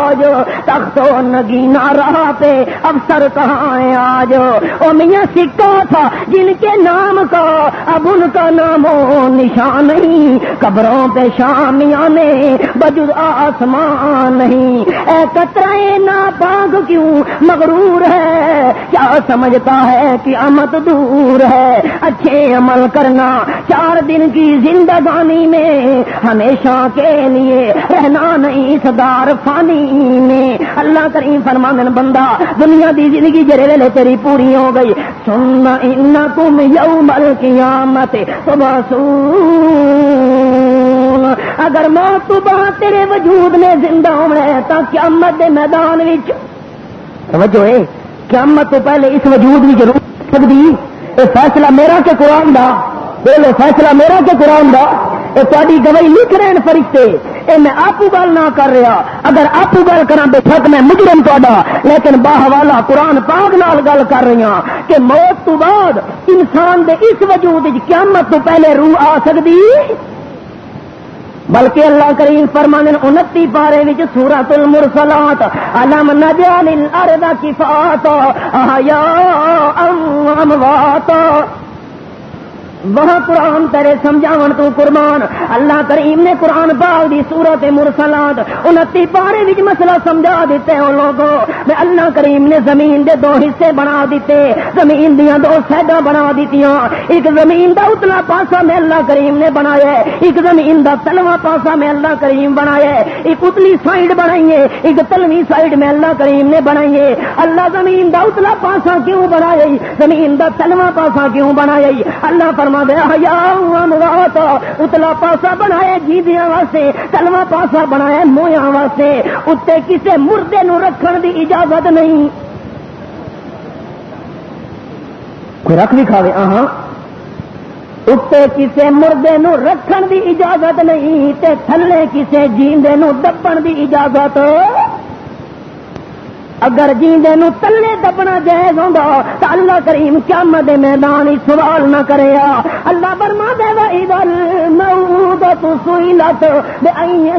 Speaker 2: آج تخت و نگینا رہا پہ افسر کہاں ہے آج؟ او میاں سکا تھا جن کے نام کا اب ان کا نام و نشان نہیں۔ قبروں پہ شامیاں نے بجد آسمان نہیں۔ اے کترائے نا پاک کیوں مغرور ہے؟ کیا سمجھتا ہے قیامت دور ہے؟ اچھے عمل کرنا چار دن کی زندگانی میں ہمیشہ کے لیے رہنا نہیں، صدار فانی میں اللہ کریم فرما من بندہ، دنیا دی زندگی جرے ویلے تیری پوری ہو گئی۔ سننا ان تم یو مل قیامت اگر موت تو بعد تیرے وجود میں زندہ ہونا ہے تو قیامت دے میدان وچ۔ توجہ ہے، قیامت تو پہلے اس وجود بھی ضرور سکتی یہ فیصلہ میرا کہ قرآن دا؟ بولو، فیصلہ میرا کہ قرآن دا؟ یہ تاری گواہی لکھ رہے ہیں فرشتے۔ میں آپ گل نہ کر رہا، اگر آپ گل کرا بے شک میں مجرم تا لیکن باہ والا قرآن پاک نال گل کر رہی ہوں کہ موت تو بعد انسان دے اس وجود قیامت تو پہلے روح آ سکتی بلکہ اللہ کریم فرمان انتی پارے وچ سورت المرسلات، علم نجال الارض کفات آیا اموات وہاں قرآن تیرے سمجھاون تو قربان۔ اللہ کریم نے قرآن پاک دی صورت مرسلات، انتی پارے وچ مسئلہ سمجھا دیتے ہیں لوگوں میں اللہ کریم نے زمین دے دو حصے بنا دیتے، زمین دیاں دو سیڈا بنا دیتیاں۔ ایک زمین دا اتلا پاسا میں اللہ کریم نے بنایا ہے، ایک زمین دا تلوا پاسا میں اللہ کریم بنایا ہے۔ ایک اتلی سائڈ بنائی ہے ایک تلوی سائڈ میں اللہ کریم نے بنائی ہے اللہ زمین دا اتلا پاسا کیوں بنایا زمین دا تلوا پاسا کیوں بنایا اللہ پر فرما دیا ہیا اتلا پاسا بنایا جیدیاں واسطے کلوا پاسا بنایا مویا واسطے اتنے کسے مردے نو رکھن دی اجازت نہیں. کوئی رکھ بھی کھاوے؟ ہاں اتنے کسے مردے نو رکھن دی اجازت نہیں تے تھلے کسے جیندے نو دبن دی اجازت اگر جیندے نو تلے دبنا جائز ہوں تو اللہ کریم قیامت میدان سوال نہ کرے اللہ برما دے وال موت تو سوئی لت بے آئی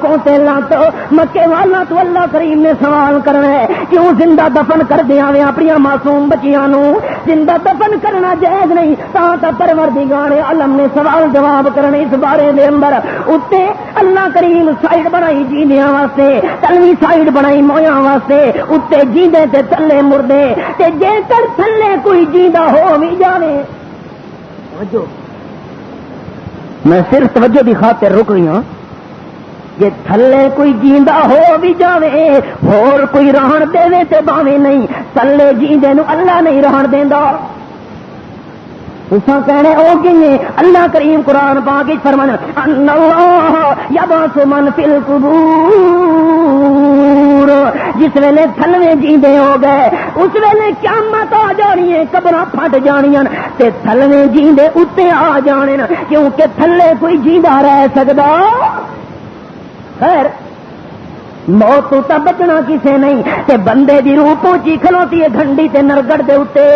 Speaker 2: کو لت مکے والا تو اللہ کریم نے سوال کرنا ہے، کیوں زندہ دفن کر دیا وے اپنی معصوم بچیاں نو؟ زندہ دفن کرنا جائز نہیں، تا تا پرور دی گانے علم نے سوال جواب کرنے اس بارے دے اندر۔ اتنے اللہ کریم سائڈ بنائی جیندیاں واسطے، تلوی سائڈ بنائی مویا واسطے اتنے جیندے تے تھلے مردے، تے جے کر تھلے کوئی جیندا ہو بھی جاوے۔ میں صرف توجہ دی خاطر رک رہی ہوں۔ جی تھلے کوئی جیندا ہو بھی جاوے اور کوئی رہن دے تے باوے نہیں، تھلے جیندے نو اللہ نہیں رہن دیندا۔ اسا کہنے او کنے اللہ کریم قرآن پاک فرمان اللہ یبعث من فی القبور. جس ویلے تھلوے جیندے ہو گئے، اس ویلے قیامت آ جانی ہے قبر پھٹ جانیاں تے تھلوے جیندے اتنے آ جانے کیونکہ تھلے کوئی جیندا رہ سکدا۔ خیر، موت تو بچنا کسے نہیں، تے بندے دی روح پہنچی کھلوتی ہے، گھنڈی تے نرگڑ دے اتنے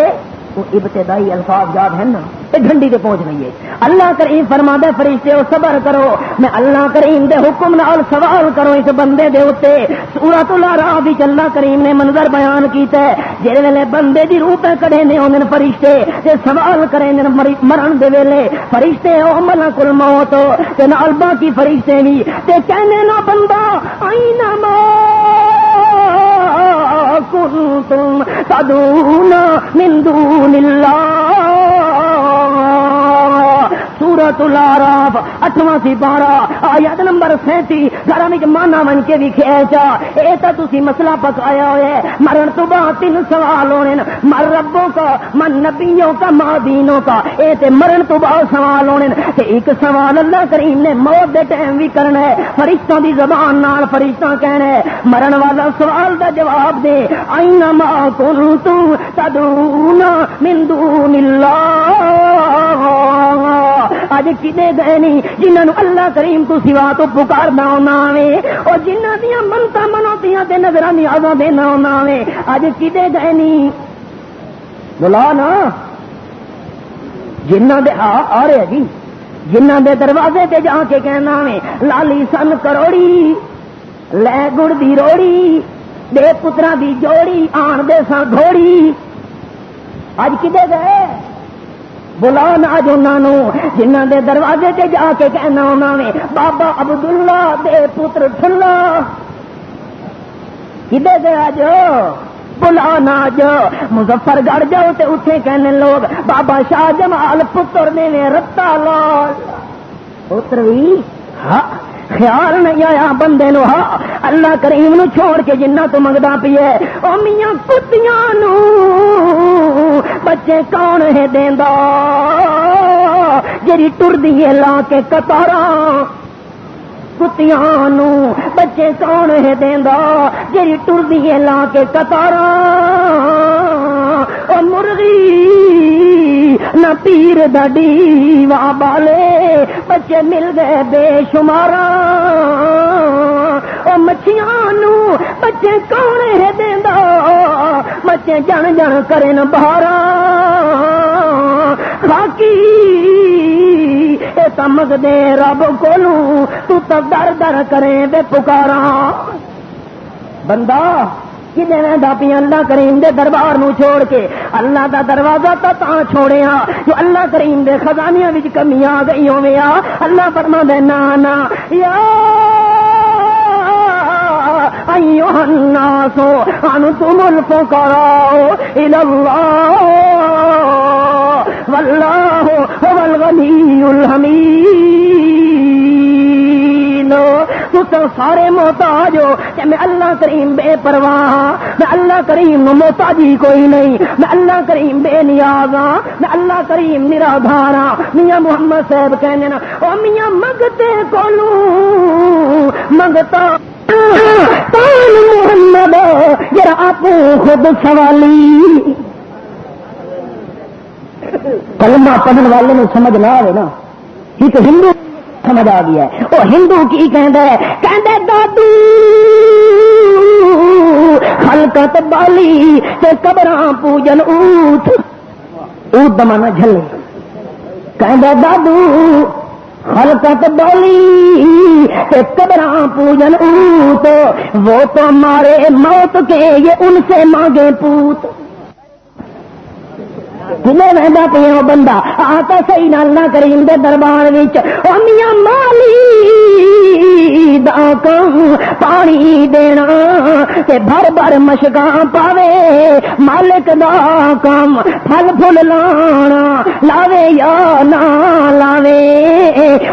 Speaker 2: وہ ابتدائی الفاظ یاد ہے نا، یہ ڈنڈی سے پہنچ رہی ہے۔ اللہ کریم فرما دے فرشتے ہو صبر کرو۔ میں اللہ کریم دے حکم نال سوال کرو اس بندے دے اتنے سورت اللہ بھی اللہ کریم نے منظر بیان کیتا ہے۔ جہے ویلے بندے دی روح پہ کڑے نے انہیں فرشتے، تے سوال کرے مرن دے ویلے۔ فرشتے ہو ملا کل موت تے نال باقی فرشتے بھی تے کہنے نا بندہ آئی نہ كنتم تدعون من دون الله سورت العراف اٹھواں سی بارہ، آیت نمبر سینتی گھر میں مانا من کے بھی کھینچا اے تا تسی مسئلہ پکایا ہوئے، مرن تو بعد تین سوال ہونے مر ربوں کا من نبیوں کا، ماں دینوں کا، اے تے مرن تو بعد سوال ہونے تے ایک سوال اللہ کریم نے موت دے ٹائم بھی کرنا ہے، فرشتوں دی زبان نال فرشتہ کہنا ہے مرن والا سوال دا جواب دے آئین ما کنتم تدون من دون اللہ۔ اج کدے گئے نہیں جنہوں اللہ کریم تو سوا تو پکارنا ہونا وے اور جنہ دیا منتا منوتیاں تے نظر نیازاں دینا ہونا وے اج کدے گئے نہیں بلا نا جنہ دے ہاں آ رہے جی جنہ دے دروازے تے جا کے کہنا وے لالی سن کروڑی لے گڑ دی روڑی دے پترا دی جوڑی آن دے سن گھوڑی اج کدے گئے بلانا نہ انہوں جنہ دے دروازے تے جا کے کہنا انہوں نے بابا عبداللہ دے پتر ٹھلا کدے گیا جو بلانا جو مظفر گڑھ جاؤ تے اٹھے کہنے لوگ، بابا شاہ جمال پتر نے رتا لال پتر بھی ہاں۔ خیال نہیں آیا بندے نو ہاں اللہ کریم نو چھوڑ کے جنہ تو منگتا پیے او میاں کتیاں نو، بچے کون ہے دینا جی ٹر دیے لا کے کتارا کتیاں نو، بچے کون ہے دینا جی ٹر دیے لا کے کتارا او مرغی نہ پیر دڈی وا بالے بچے مل گئے بے شمارا او مچھیاں نو بچے کون ہے دینا بچے جن جن کرن بارا باقی تمک دے رب کولو تو تب در در کرے بے پکارا بندہ پی اللہ کریم دے دربار نو چھوڑ کے اللہ دا دروازہ تا تا چھوڑے ہاں جو اللہ کریم دے خزانیاں وچ کمی آ گئی ہوے آ اللہ فرما دے نا نا، یا ایوہ الناس انتم الفقراء الى اللہ، واللہ هو الغنی الحمید۔ تو سارے محتاج ہو کہ میں اللہ کریم بے پرواہ ہاں، میں اللہ کریم نو محتاجی کوئی نہیں، میں اللہ کریم بے نیاز ہاں، میں اللہ کریم نرادھار ہاں۔ میاں محمد صاحب کہنے نا او میاں منگتے کولو منگتا محمد ذرا آپ خود سوالی. کلمہ پڑھن والے نے سمجھ نہ آئے نا، یہ تو ہندو سمجھ آ گیا ہے۔ وہ ہندو کی کہہ کہ دادو، خلقت بالی تے قبر پوجن اوت۔ اوت دمانا جھلے۔ کہ دادو، خلقت بالی تے قبر پوجن اوت۔ وہ تو مارے موت کے، یہ ان سے مانگے پوت۔ جنہیں رہتا پہ وہ بندہ آتا صحیح نال نہ کریم دے دربار میاں مالی دا کم پانی دینا تے بھر بھر مشکاں پاوے، مالک دا کم پھل پھل لانا، لاوے یا نہ لاوے۔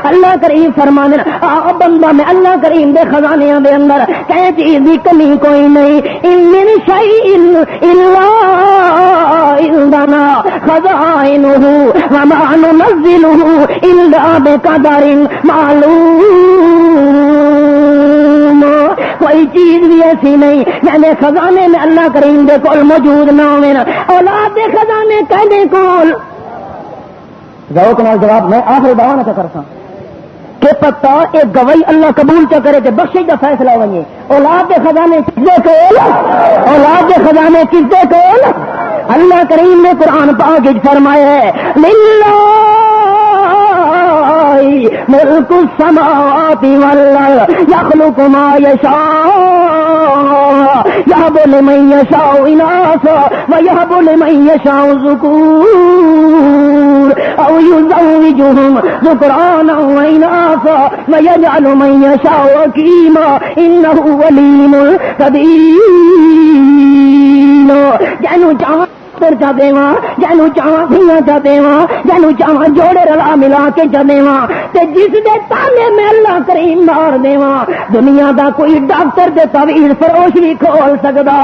Speaker 2: اللہ کریم فرما دینا آ بندہ میں اللہ کریم دے خزانے دے اندر کہیں چیز دی کمی کوئی نہیں۔ ان شائی اللہ خزائنه وما ننزله إلا بقدر معلوم. کوئی چیز بھی ایسی نہیں یعنی خزانے میں اللہ کریم دے کول موجود نہ ہوئے نا اولاد دے خزانے کہنے کول ذوق نال جواب میں آخر دعا نہ کرتا کہ پتا ایک گواہی اللہ قبول چا کرے کہ بخشی کا فیصلہ ہوئے۔ اولاد دے خزانے کس دے کول؟ اولاد دے خزانے کس دے کول؟ اللہ کریم نے قرآن پاک فرمایا ہے ملک السماوات والارض يخلق ما يشاء، يهب لمن يشاء اناثا ويهب لمن يشاء ذكور او يزوجهم ذكرانا واناثا ويجعل من يشاء وكيما انه وليم قدير۔ جنو چاہ چا دے جنو چاہ دیا چا دے جنو چاہ جوڑے رلا ملا کے جا چا دے جس دے تالے میں اللہ کریم مار دے دنیا دا کوئی ڈاکٹر دے طویل فروش بھی کھول سکتا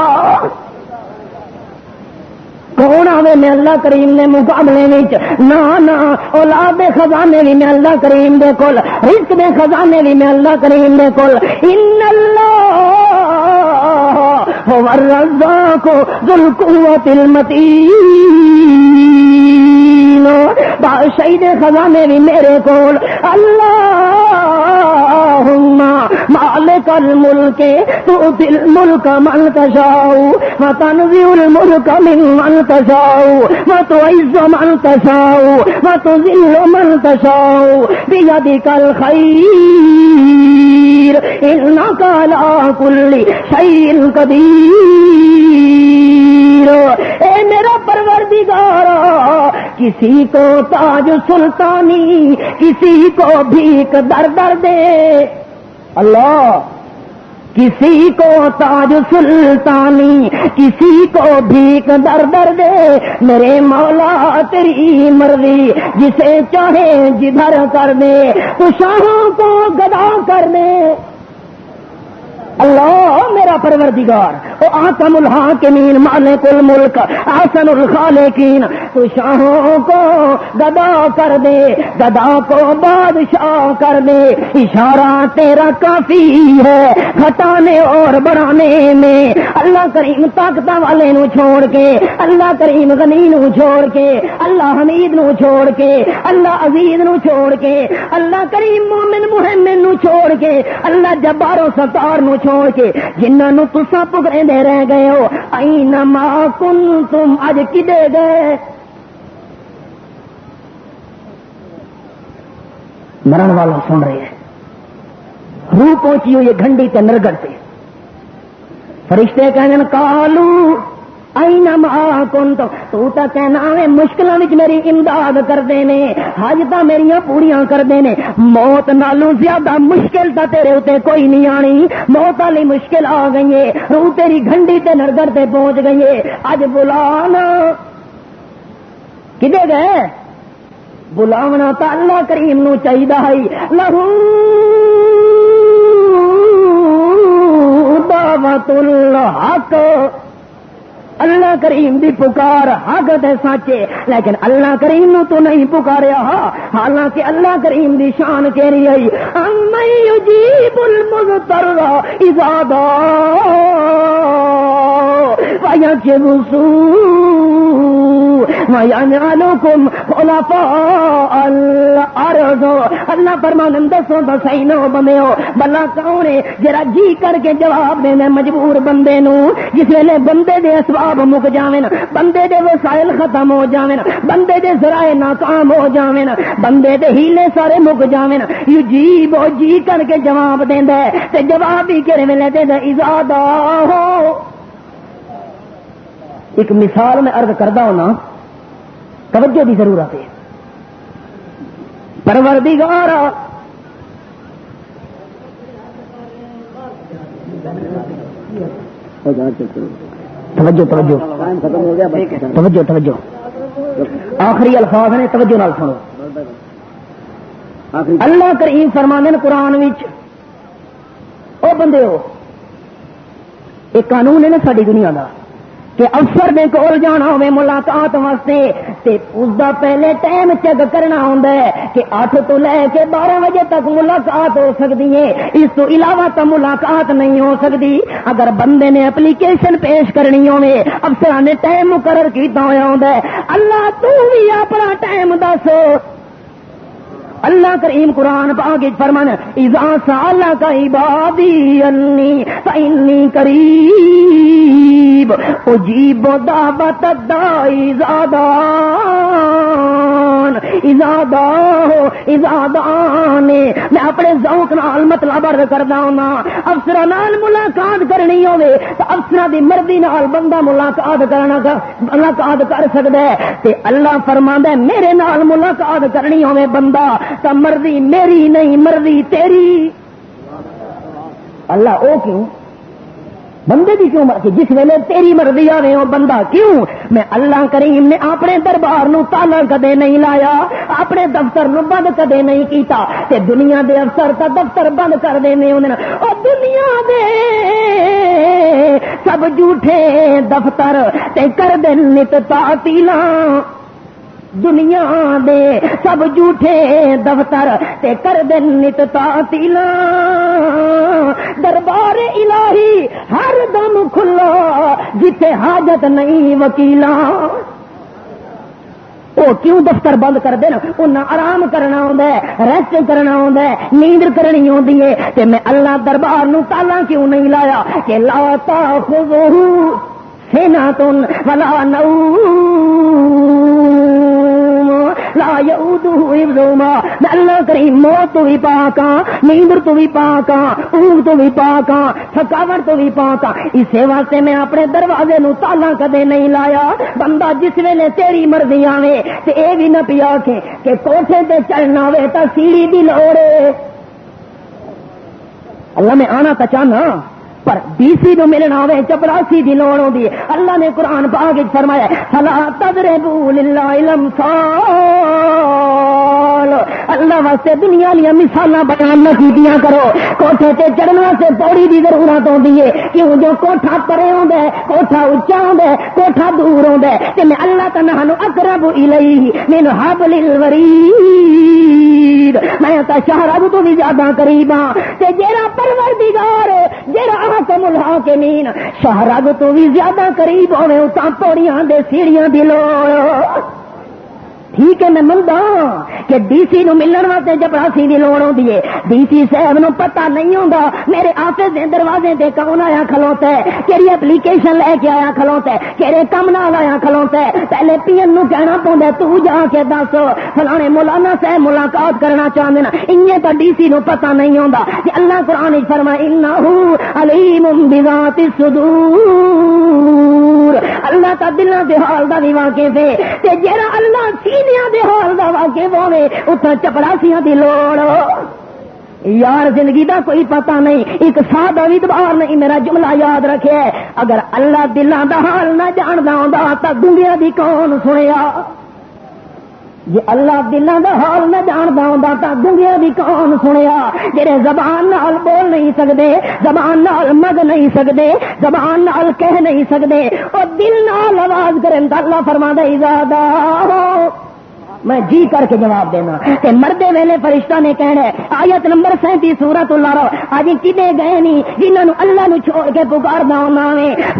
Speaker 2: کون آوے میں اللہ کریم نے مقابلے نہ نہ، اولاد دے خزانے بھی میں اللہ کریم دے کول، رزق دے خزانے بھی میں اللہ کریم دے کول۔ ان اللہ هو الرزاق ذو القوة المتين بادشاہی خزانے بھی میرے کول. اللهم مالك الملك تؤتي الملك من تشاء، وتنزع الملك من من تشاء، وتعز من تشاء، وتذل من تشاؤ تشاء. بيدك الخير کالا کل شعیل قدیر اے میرا پروردگار، کسی کو تاج سلطانی، کسی کو بھیک در در دے۔ اللہ، کسی کو تاج سلطانی، کسی کو بھیک در در دے۔ میرے مولا، تیری مرضی، جسے چاہے جدھر کر دے تو شاہوں کو گدا کر دے۔ اللہ میرا پروردگار. او الحاکمین مالک الملک آسن الخالقین۔ تو شاہوں کو گدا کر دے گدا کو بادشاہ کر دے۔ اشارہ تیرا کافی ہے گھٹانے اور بڑھانے میں۔ اللہ کریم طاقت والے نو چھوڑ کے، اللہ کریم غنی نو چھوڑ کے، اللہ حمید نو چھوڑ کے، اللہ عزیز نو چھوڑ کے، اللہ کریم مومن محمد نو چھوڑ کے، اللہ جبارو ستار نو چھوڑ چھوڑ کے جنہوں تسا پگڑے کدے رہ گئے ہو۔ آئی نما کن تم اج کدے گئے؟ مرن والا سن رہے ہیں۔ روح پہنچی ہوئی گھنڈی تے نرگڑ پہ۔ فرشتے کہنے کالو اینا کن تو تا کہنا ہے مشکلوں میری امداد کرتے نے حج تا میری پوریا کرتے نے۔ موت نالو زیادہ مشکل تا تیرے اتنے کوئی نہیں آنی۔ موت والی مشکل آ گئی ہے۔ روح تیری گھنڈی تے نرگڑ تے پہنچ گئی ہے۔ اج بلا کدے گئے؟ بلاونا تا اللہ کریم نو چاہیے لہو دعوت الحق اللہ کریم دی پکار ہاں حق دے سچے لیکن اللہ کریم نو تو نہیں پکاریا۔ ہاں حالانکہ اللہ کریم دی شان کہہ آئی۔ امی یجیب المضطر اذا دا ویجب وَيَنْعَلُكُمْ خُلَفَاءَ الْأَرْضِ اللہ فرمان دسو تو صحیح نو بندے ہو بلا کون ہے جرا جی کر کے جواب دینا مجبور بندے نو جس ویلے بندے دے اسباب اسباب مک جاویں بندے دے وسائل ختم ہو جاویں بندے دے ذرائع ناکام ہو جاویں بندے دے ہیلے سارے مک جاویں یو جی بو جی کر کے جواب دیندا ہے تے جواب بھی کرے ویلے دیندا ازادہ ہو ایک مثال میں عرض کردا ہوں نا توجہ دی ضرورت ہے۔ پروردگار توجہ توجہ۔ توجہ توجہ۔ آخری الفاظ نے توجہ نال سنو۔ اللہ کریم فرمانے قرآن او بندے ہو ایک قانون ہے نا ساری دنیا کا کہ افسر نے کول جانا ہوے ملاقات واسطے، تے اس دا پہلے ٹائم چیک کرنا ہوندا ہے کہ 8 تو لے کے 12 بجے تک ملاقات ہو سکتی ہے۔ اس تو علاوہ تو ملاقات نہیں ہو سکتی۔ اگر بندے نے اپلیکیشن پیش کرنی ہوے افسر نے ٹائم مقرر کیتا ہویا ہوندا ہے۔ اللہ تو بھی اپنا ٹائم دس۔ اللہ کریم قرآن پاک فرمان ایزا سال کا عبادی انی فانی قریب. اجیب دعوت دائی زادان ازادہ ازادان میں اپنے ذوق نال مطلب عرض کردا ہوں افسر نال ملاقات کرنی ہوے تو افسر دی مرضی نال بندہ ملاقات کرنا ملاقات کر سکتا ہے۔ تے اللہ فرماندا ہے، میرے نال ملاقات کرنی ہوے بندہ تو مرضی میری نہیں، مرضی تیری۔ اللہ، او کیوں؟ بندے کی کیوں مرضی؟ جس ویلے تیری مرضی آ رہے ہو، بندہ کیوں؟ میں اللہ کریم نے اپنے دربار نو تالا کدے نہیں لایا، اپنے دفتر نو بند کدے نہیں کیتا، تے دنیا دے افسر کا دفتر بند کر دینے اور دنیا دے سب جھوٹے دفتر تے کر دے نت تعطیلاں دنیا دے سب جھوٹے دفتر تے کر دن نت تعطیل دربار الہی ہر دم کھلا جتھے حاجت نہیں وکیل وہ کیوں دفتر بند کر دین؟ انہیں آرام کرنا ہے، ریسٹ کرنا ہے، نیند کرنی ہوتی ہے۔ تے میں اللہ دربار نو تالا کیوں نہیں لایا؟ کہ لا تا سینا تن ولا نو لا حفظهما میں اللہ کریم موت تو بھی پاکا نیندر تو بھی پاکا اونگ تو بھی پاکا تھکاوٹ تو بھی پاکا اسی واسطے میں اپنے دروازے نو تالا کدے نہیں لایا۔ بندہ جس ویلے تیری مرضی آوے، تے اے بھی نہ پیا کے کہ کوٹھے تے چڑھنا ہوے تا سیڑھی دی لوڑ۔ اللہ میں آنا تو چاہنا پر ڈی سی نو ملنا ہوے چپراسی دی لوڑ ہوندی ہے۔ اللہ نے قرآن پاک وچ فرمایا فلا تضربوا لله الامثال اللہ واسطے دنیا لیا مثال بیان نہ کیتیاں کرو۔ کوٹھے تے چڑھنا سے پوڑی دی ضرورت ہوندی ہے۔ کیوں جو کوٹھا پرے ہوندا ہے، کوٹھا اونچا ہوندا ہے، کوٹھا دور ہوندا ہے۔ تے میں اللہ تعالی نو اقرب الیہ من حبل الورید۔ میں تا شہر تو بھی زیادہ قریب ہاں۔ تے جیڑا پروردگار جیڑا حکم الحاکمین۔ شہرگ تو بھی زیادہ قریب ہوئے اتنا پوڑیاں دے سیڑیاں دی لوڑ ٹھیک ہے، میں منگا ہاں کہ ڈی سی نو ملن واسطے چپڑاسی کی لوڑ ہوتی ہے ڈی سی صاحب نو پتا نہیں ہوتا میرے آفس کے دروازے تے کون آیا کھلوتا ہے؟ کہڑی اپلیکیشن لے کے آیا کھلوتا ہے؟ کہڑے کم نال آیا کھلوتا ہے؟ پہلے پی ایم نو کہنا پوندا تو جا کے دس، فلانے مولانا صاحب ملاقات کرنا چاہتے ہیں ان تو ڈی سی نو پتا نہیں ہوتا کہ اللہ قرآن فرما علیم بذات الصدور۔ اللہ کا دلوں کے حال کا بھی واقف ہے۔ جہاں اللہ سی سینیا دے حال دا واقف ہوے اتنا چپڑاسیاں دی لوڑ۔ یار، زندگی دا کوئی پتہ نہیں، ایک سادہ بھی دبار نہیں میرا جملہ یاد رکھے۔ اگر اللہ دلان دا حال نہ جاندا ہوندا تا دنیا دی کون سنیا؟ جی اللہ دلان دا حال نہ جاندا ہوندا تا دنیا دی کون سنیا؟ جڑے زبان نال بول نہیں سکدے، زبان نال مگ نہیں سکدے، زبان نال کہہ نہیں سکدے، او دل نال آواز کرن تے اللہ فرمادا اجازت میں جی کر کے جواب دینا۔ کہ مردے ویلے فرشتہ نے کہنا آیت نمبر سینتی سورت اللہ رو آج کدے گئے نہیں جنہوں نے اللہ نو چھوڑ کے پکار دا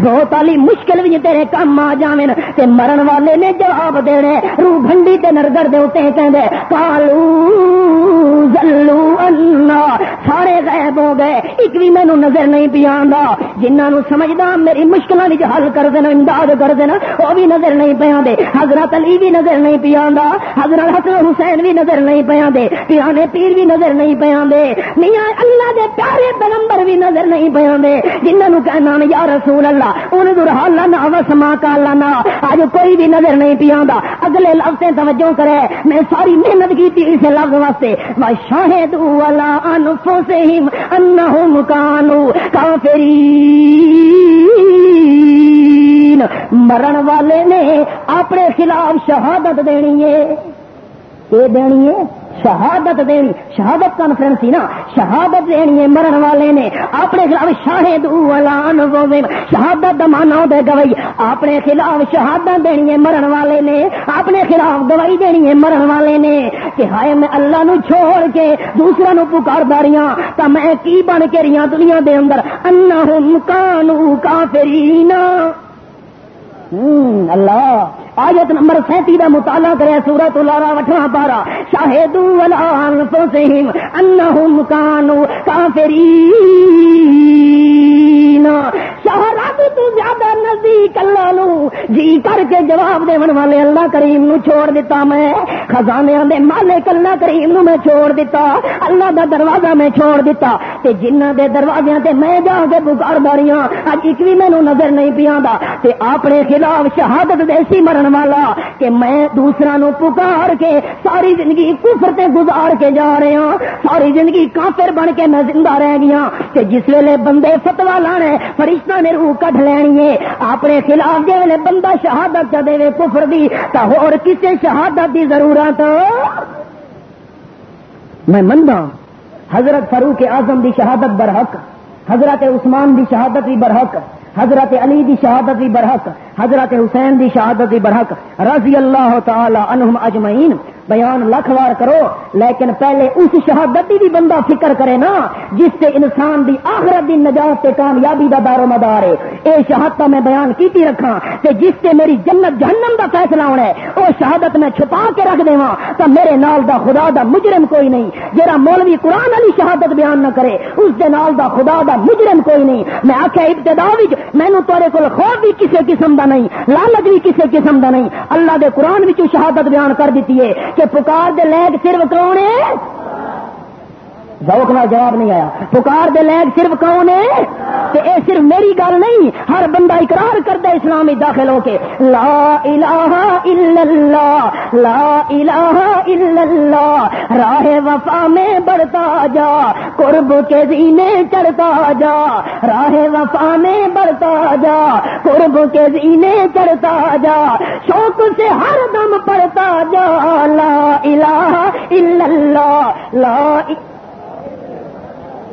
Speaker 2: بہت والی مشکل بھی تیرے کام آ جاویں۔ تے مرن والے نے جواب دینے۔ روح بھنڈی تے نرگر دے اوتے کہندے، کالو سارے غائب ہو گئے ایک بھی مینوں نظر نہیں پیا آندا جنہاں نو سمجھدا میری مشکلاں وچ حل کر دینا، امداد کر دینا، وہ بھی نظر نہیں پیا دے حضرت علی بھی نظر نہیں پیا آندا حضرت حسن حسین بھی نظر نہیں پیا دے پیانے پیر بھی نظر نہیں پیا دے میاں اللہ دے پیارے پیغمبر بھی نظر نہیں پیا دے جنہوں کہنا یا رسول اللہ ان در حالا نہ وسما کا لانا اج کوئی بھی نظر نہیں پی پیا اگلے لفظ توجہ کرے۔ میں ساری محنت کی اس لفظ واسطے۔ میں شاہد والا انفو سے ہی انہم کانو کافری مرن والے نے اپنے خلاف شہادت دینی ہے۔ یہ دینی ہے؟ شہادت دینی، شہادت کانفرنس سی نا شہادت دینی ہے مرن والے نے، اپنے خلاف شاہد شہادت دمانا دے گوئی اپنے خلاف شہادت دینی ہے مرن والے نے، اپنے خلاف گواہی دینی ہے مرن والے نے، کہ ہائے میں اللہ نو چھوڑ کے دوسرا نو پکار داریاں تا میں کی بن کے رہی دنیا دے اندر؟ انہم کانو کافرین۔ اللہ! آیت نمبر سینتی کا مطالعہ کرے سورت اللہ وٹھوا پارا شاہد انفسہم انہم کانو کافرین۔ شہرات تو زیادہ نزدیک اللہ نو جی کر کے جواب دے والے اللہ کریم نو چھوڑ دیتا میں۔ خزانے دے مالک اللہ کریم نو میں چھوڑ دیتا، اللہ دا دروازہ میں چھوڑ دیتا۔ تے جنہ دے دروازے تے میں جا کے بکار داریاں اج ایک بھی مینو نظر نہیں پیا تے اپنے خلاف شہادت دیسی مرن والا کہ میں دوسرا نو پکار کے ساری زندگی کفر تے گزار کے جا رہے ہاں۔ ساری زندگی کافر بن کے میں زندہ رہ گیا ہاں۔ کہ جس ویلے بندے فتوا لانے، فرشتہ نے روح کٹ لینی ہے۔ اپنے خلاف جی ویلے بندہ شہادت دے کفر دی تو اور کسی شہادت دی ضرورت؟ میں مندا ہاں۔ حضرت فاروق اعظم دی شہادت برحق، حضرت عثمان دی شہادت بھی برحق۔ حضرت علی دی شہادت بھی برحق، حضرت حسین دی شہادت بھی برحق، رضی اللہ تعالی عنہم اجمعین بیان لکھ وار کرو، لیکن پہلے اس شہادت بھی بندہ فکر کرے نا، جس سے انسان دی آخرت دی نجات تے کامیابی دا دار و مدار ہے۔ اے شہادت میں بیان کیتی رکھا تے جس سے میری جنت جہنم دا فیصلہ ہونا ہے وہ شہادت میں چھپا کے رکھ دے تو میرے نال دا خدا دا مجرم کوئی نہیں۔ جہاں مولوی قرآن علی شہادت بیان نہ کرے، اس دے نال دا خدا دا مجرم کوئی نہیں۔ میں آخیا ابتدا مینو تے کو خوف بھی کسی قسم دا نہیں، لالچ بھی کسی قسم دا نہیں۔ اللہ دے قرآن شہادت بیان کر دیتی ہے۔ کہ پکار دے لائق صرف کون ہے؟ ذوق نہ جواب نہیں آیا۔ پکار دے لائق صرف کون ہے؟ کہ اے صرف میری گل نہیں، ہر بندہ اقرار کرتا اسلام داخل ہو کے۔ لا الہ الا اللہ، لا الہ الا اللہ، راہ وفا میں بڑھتا جا، قرب کے زینے چڑھتا جا، راہ وفا میں بڑھتا جا، قرب کے زینے چڑھتا جا، شوق سے ہر دم پڑھتا جا۔ لا الہ الا اللہ، لا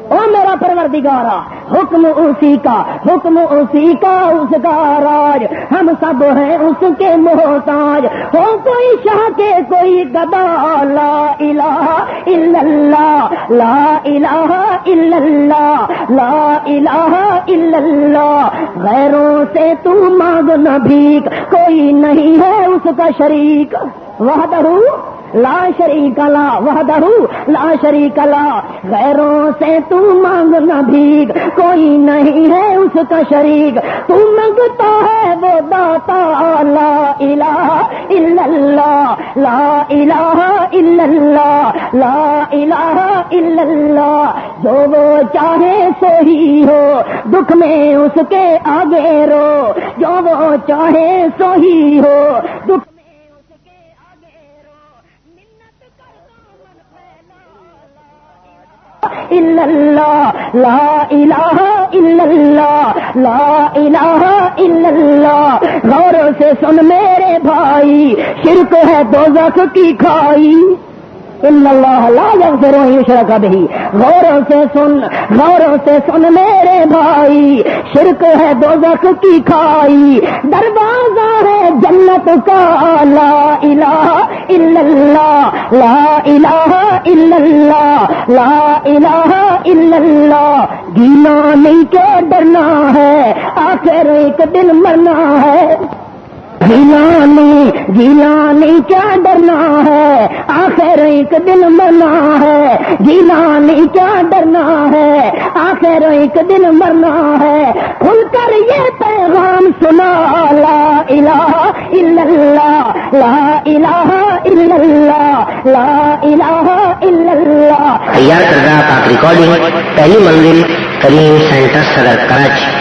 Speaker 2: او میرا پروردگارا، حکم اسی کا، حکم اسی کا اس کا راج۔ ہم سب ہیں اس کے محتاج۔ ہو کوئی شاہ کے کوئی گدا، لا الہ الا اللہ، لا الہ الا اللہ، لا الہ الا اللہ۔ غیروں سے تو مانگ نہ بھیک کوئی نہیں ہے اس کا شریک۔ وحدہ لا شریک لا وحدہ، لا شریک لا۔ غیروں سے تو مانگ نہ بھیگ، کوئی نہیں ہے اس کا شریک۔ تو مانگتا ہے وہ داتا، لا الہ الا اللہ، لا الہ الا اللہ، لا الہ الا اللہ۔ جو وہ چاہے سو ہی ہو، دکھ میں اس کے آگے رو۔ جو وہ چاہے سو ہی ہو، دکھ اللہ لا الہ الا اللہ لا الہ الا اللہ غور سے سن میرے بھائی، شرک ہے دوزخ کی کھائی۔ اللہ لا یغفر یشرک بھی غوروں سے سن، غوروں سے سن میرے بھائی۔ شرک ہے دوزخ کی کھائی۔ دروازہ ہے جنت کا۔ لا الہ الا اللہ، لا الہ الا اللہ، لا الہ الا اللہ۔ گینا نہیں کیا ڈرنا ہے، آخر ایک دن مرنا ہے۔ جیلانی جیلانی کیا ڈرنا ہے؟ آخر ایک دن مرنا ہے۔ جیلانی کیا ڈرنا ہے؟ آخر ایک دن مرنا ہے۔ کھل کر یہ پیغام سنا۔ لا الہ الا اللہ، لا الہ الا اللہ، لا الہ الا اللہ۔
Speaker 3: تیار کر رہا پاک ریکارڈنگ، پہلی منزل کریم سینٹر، صدر، کراچی۔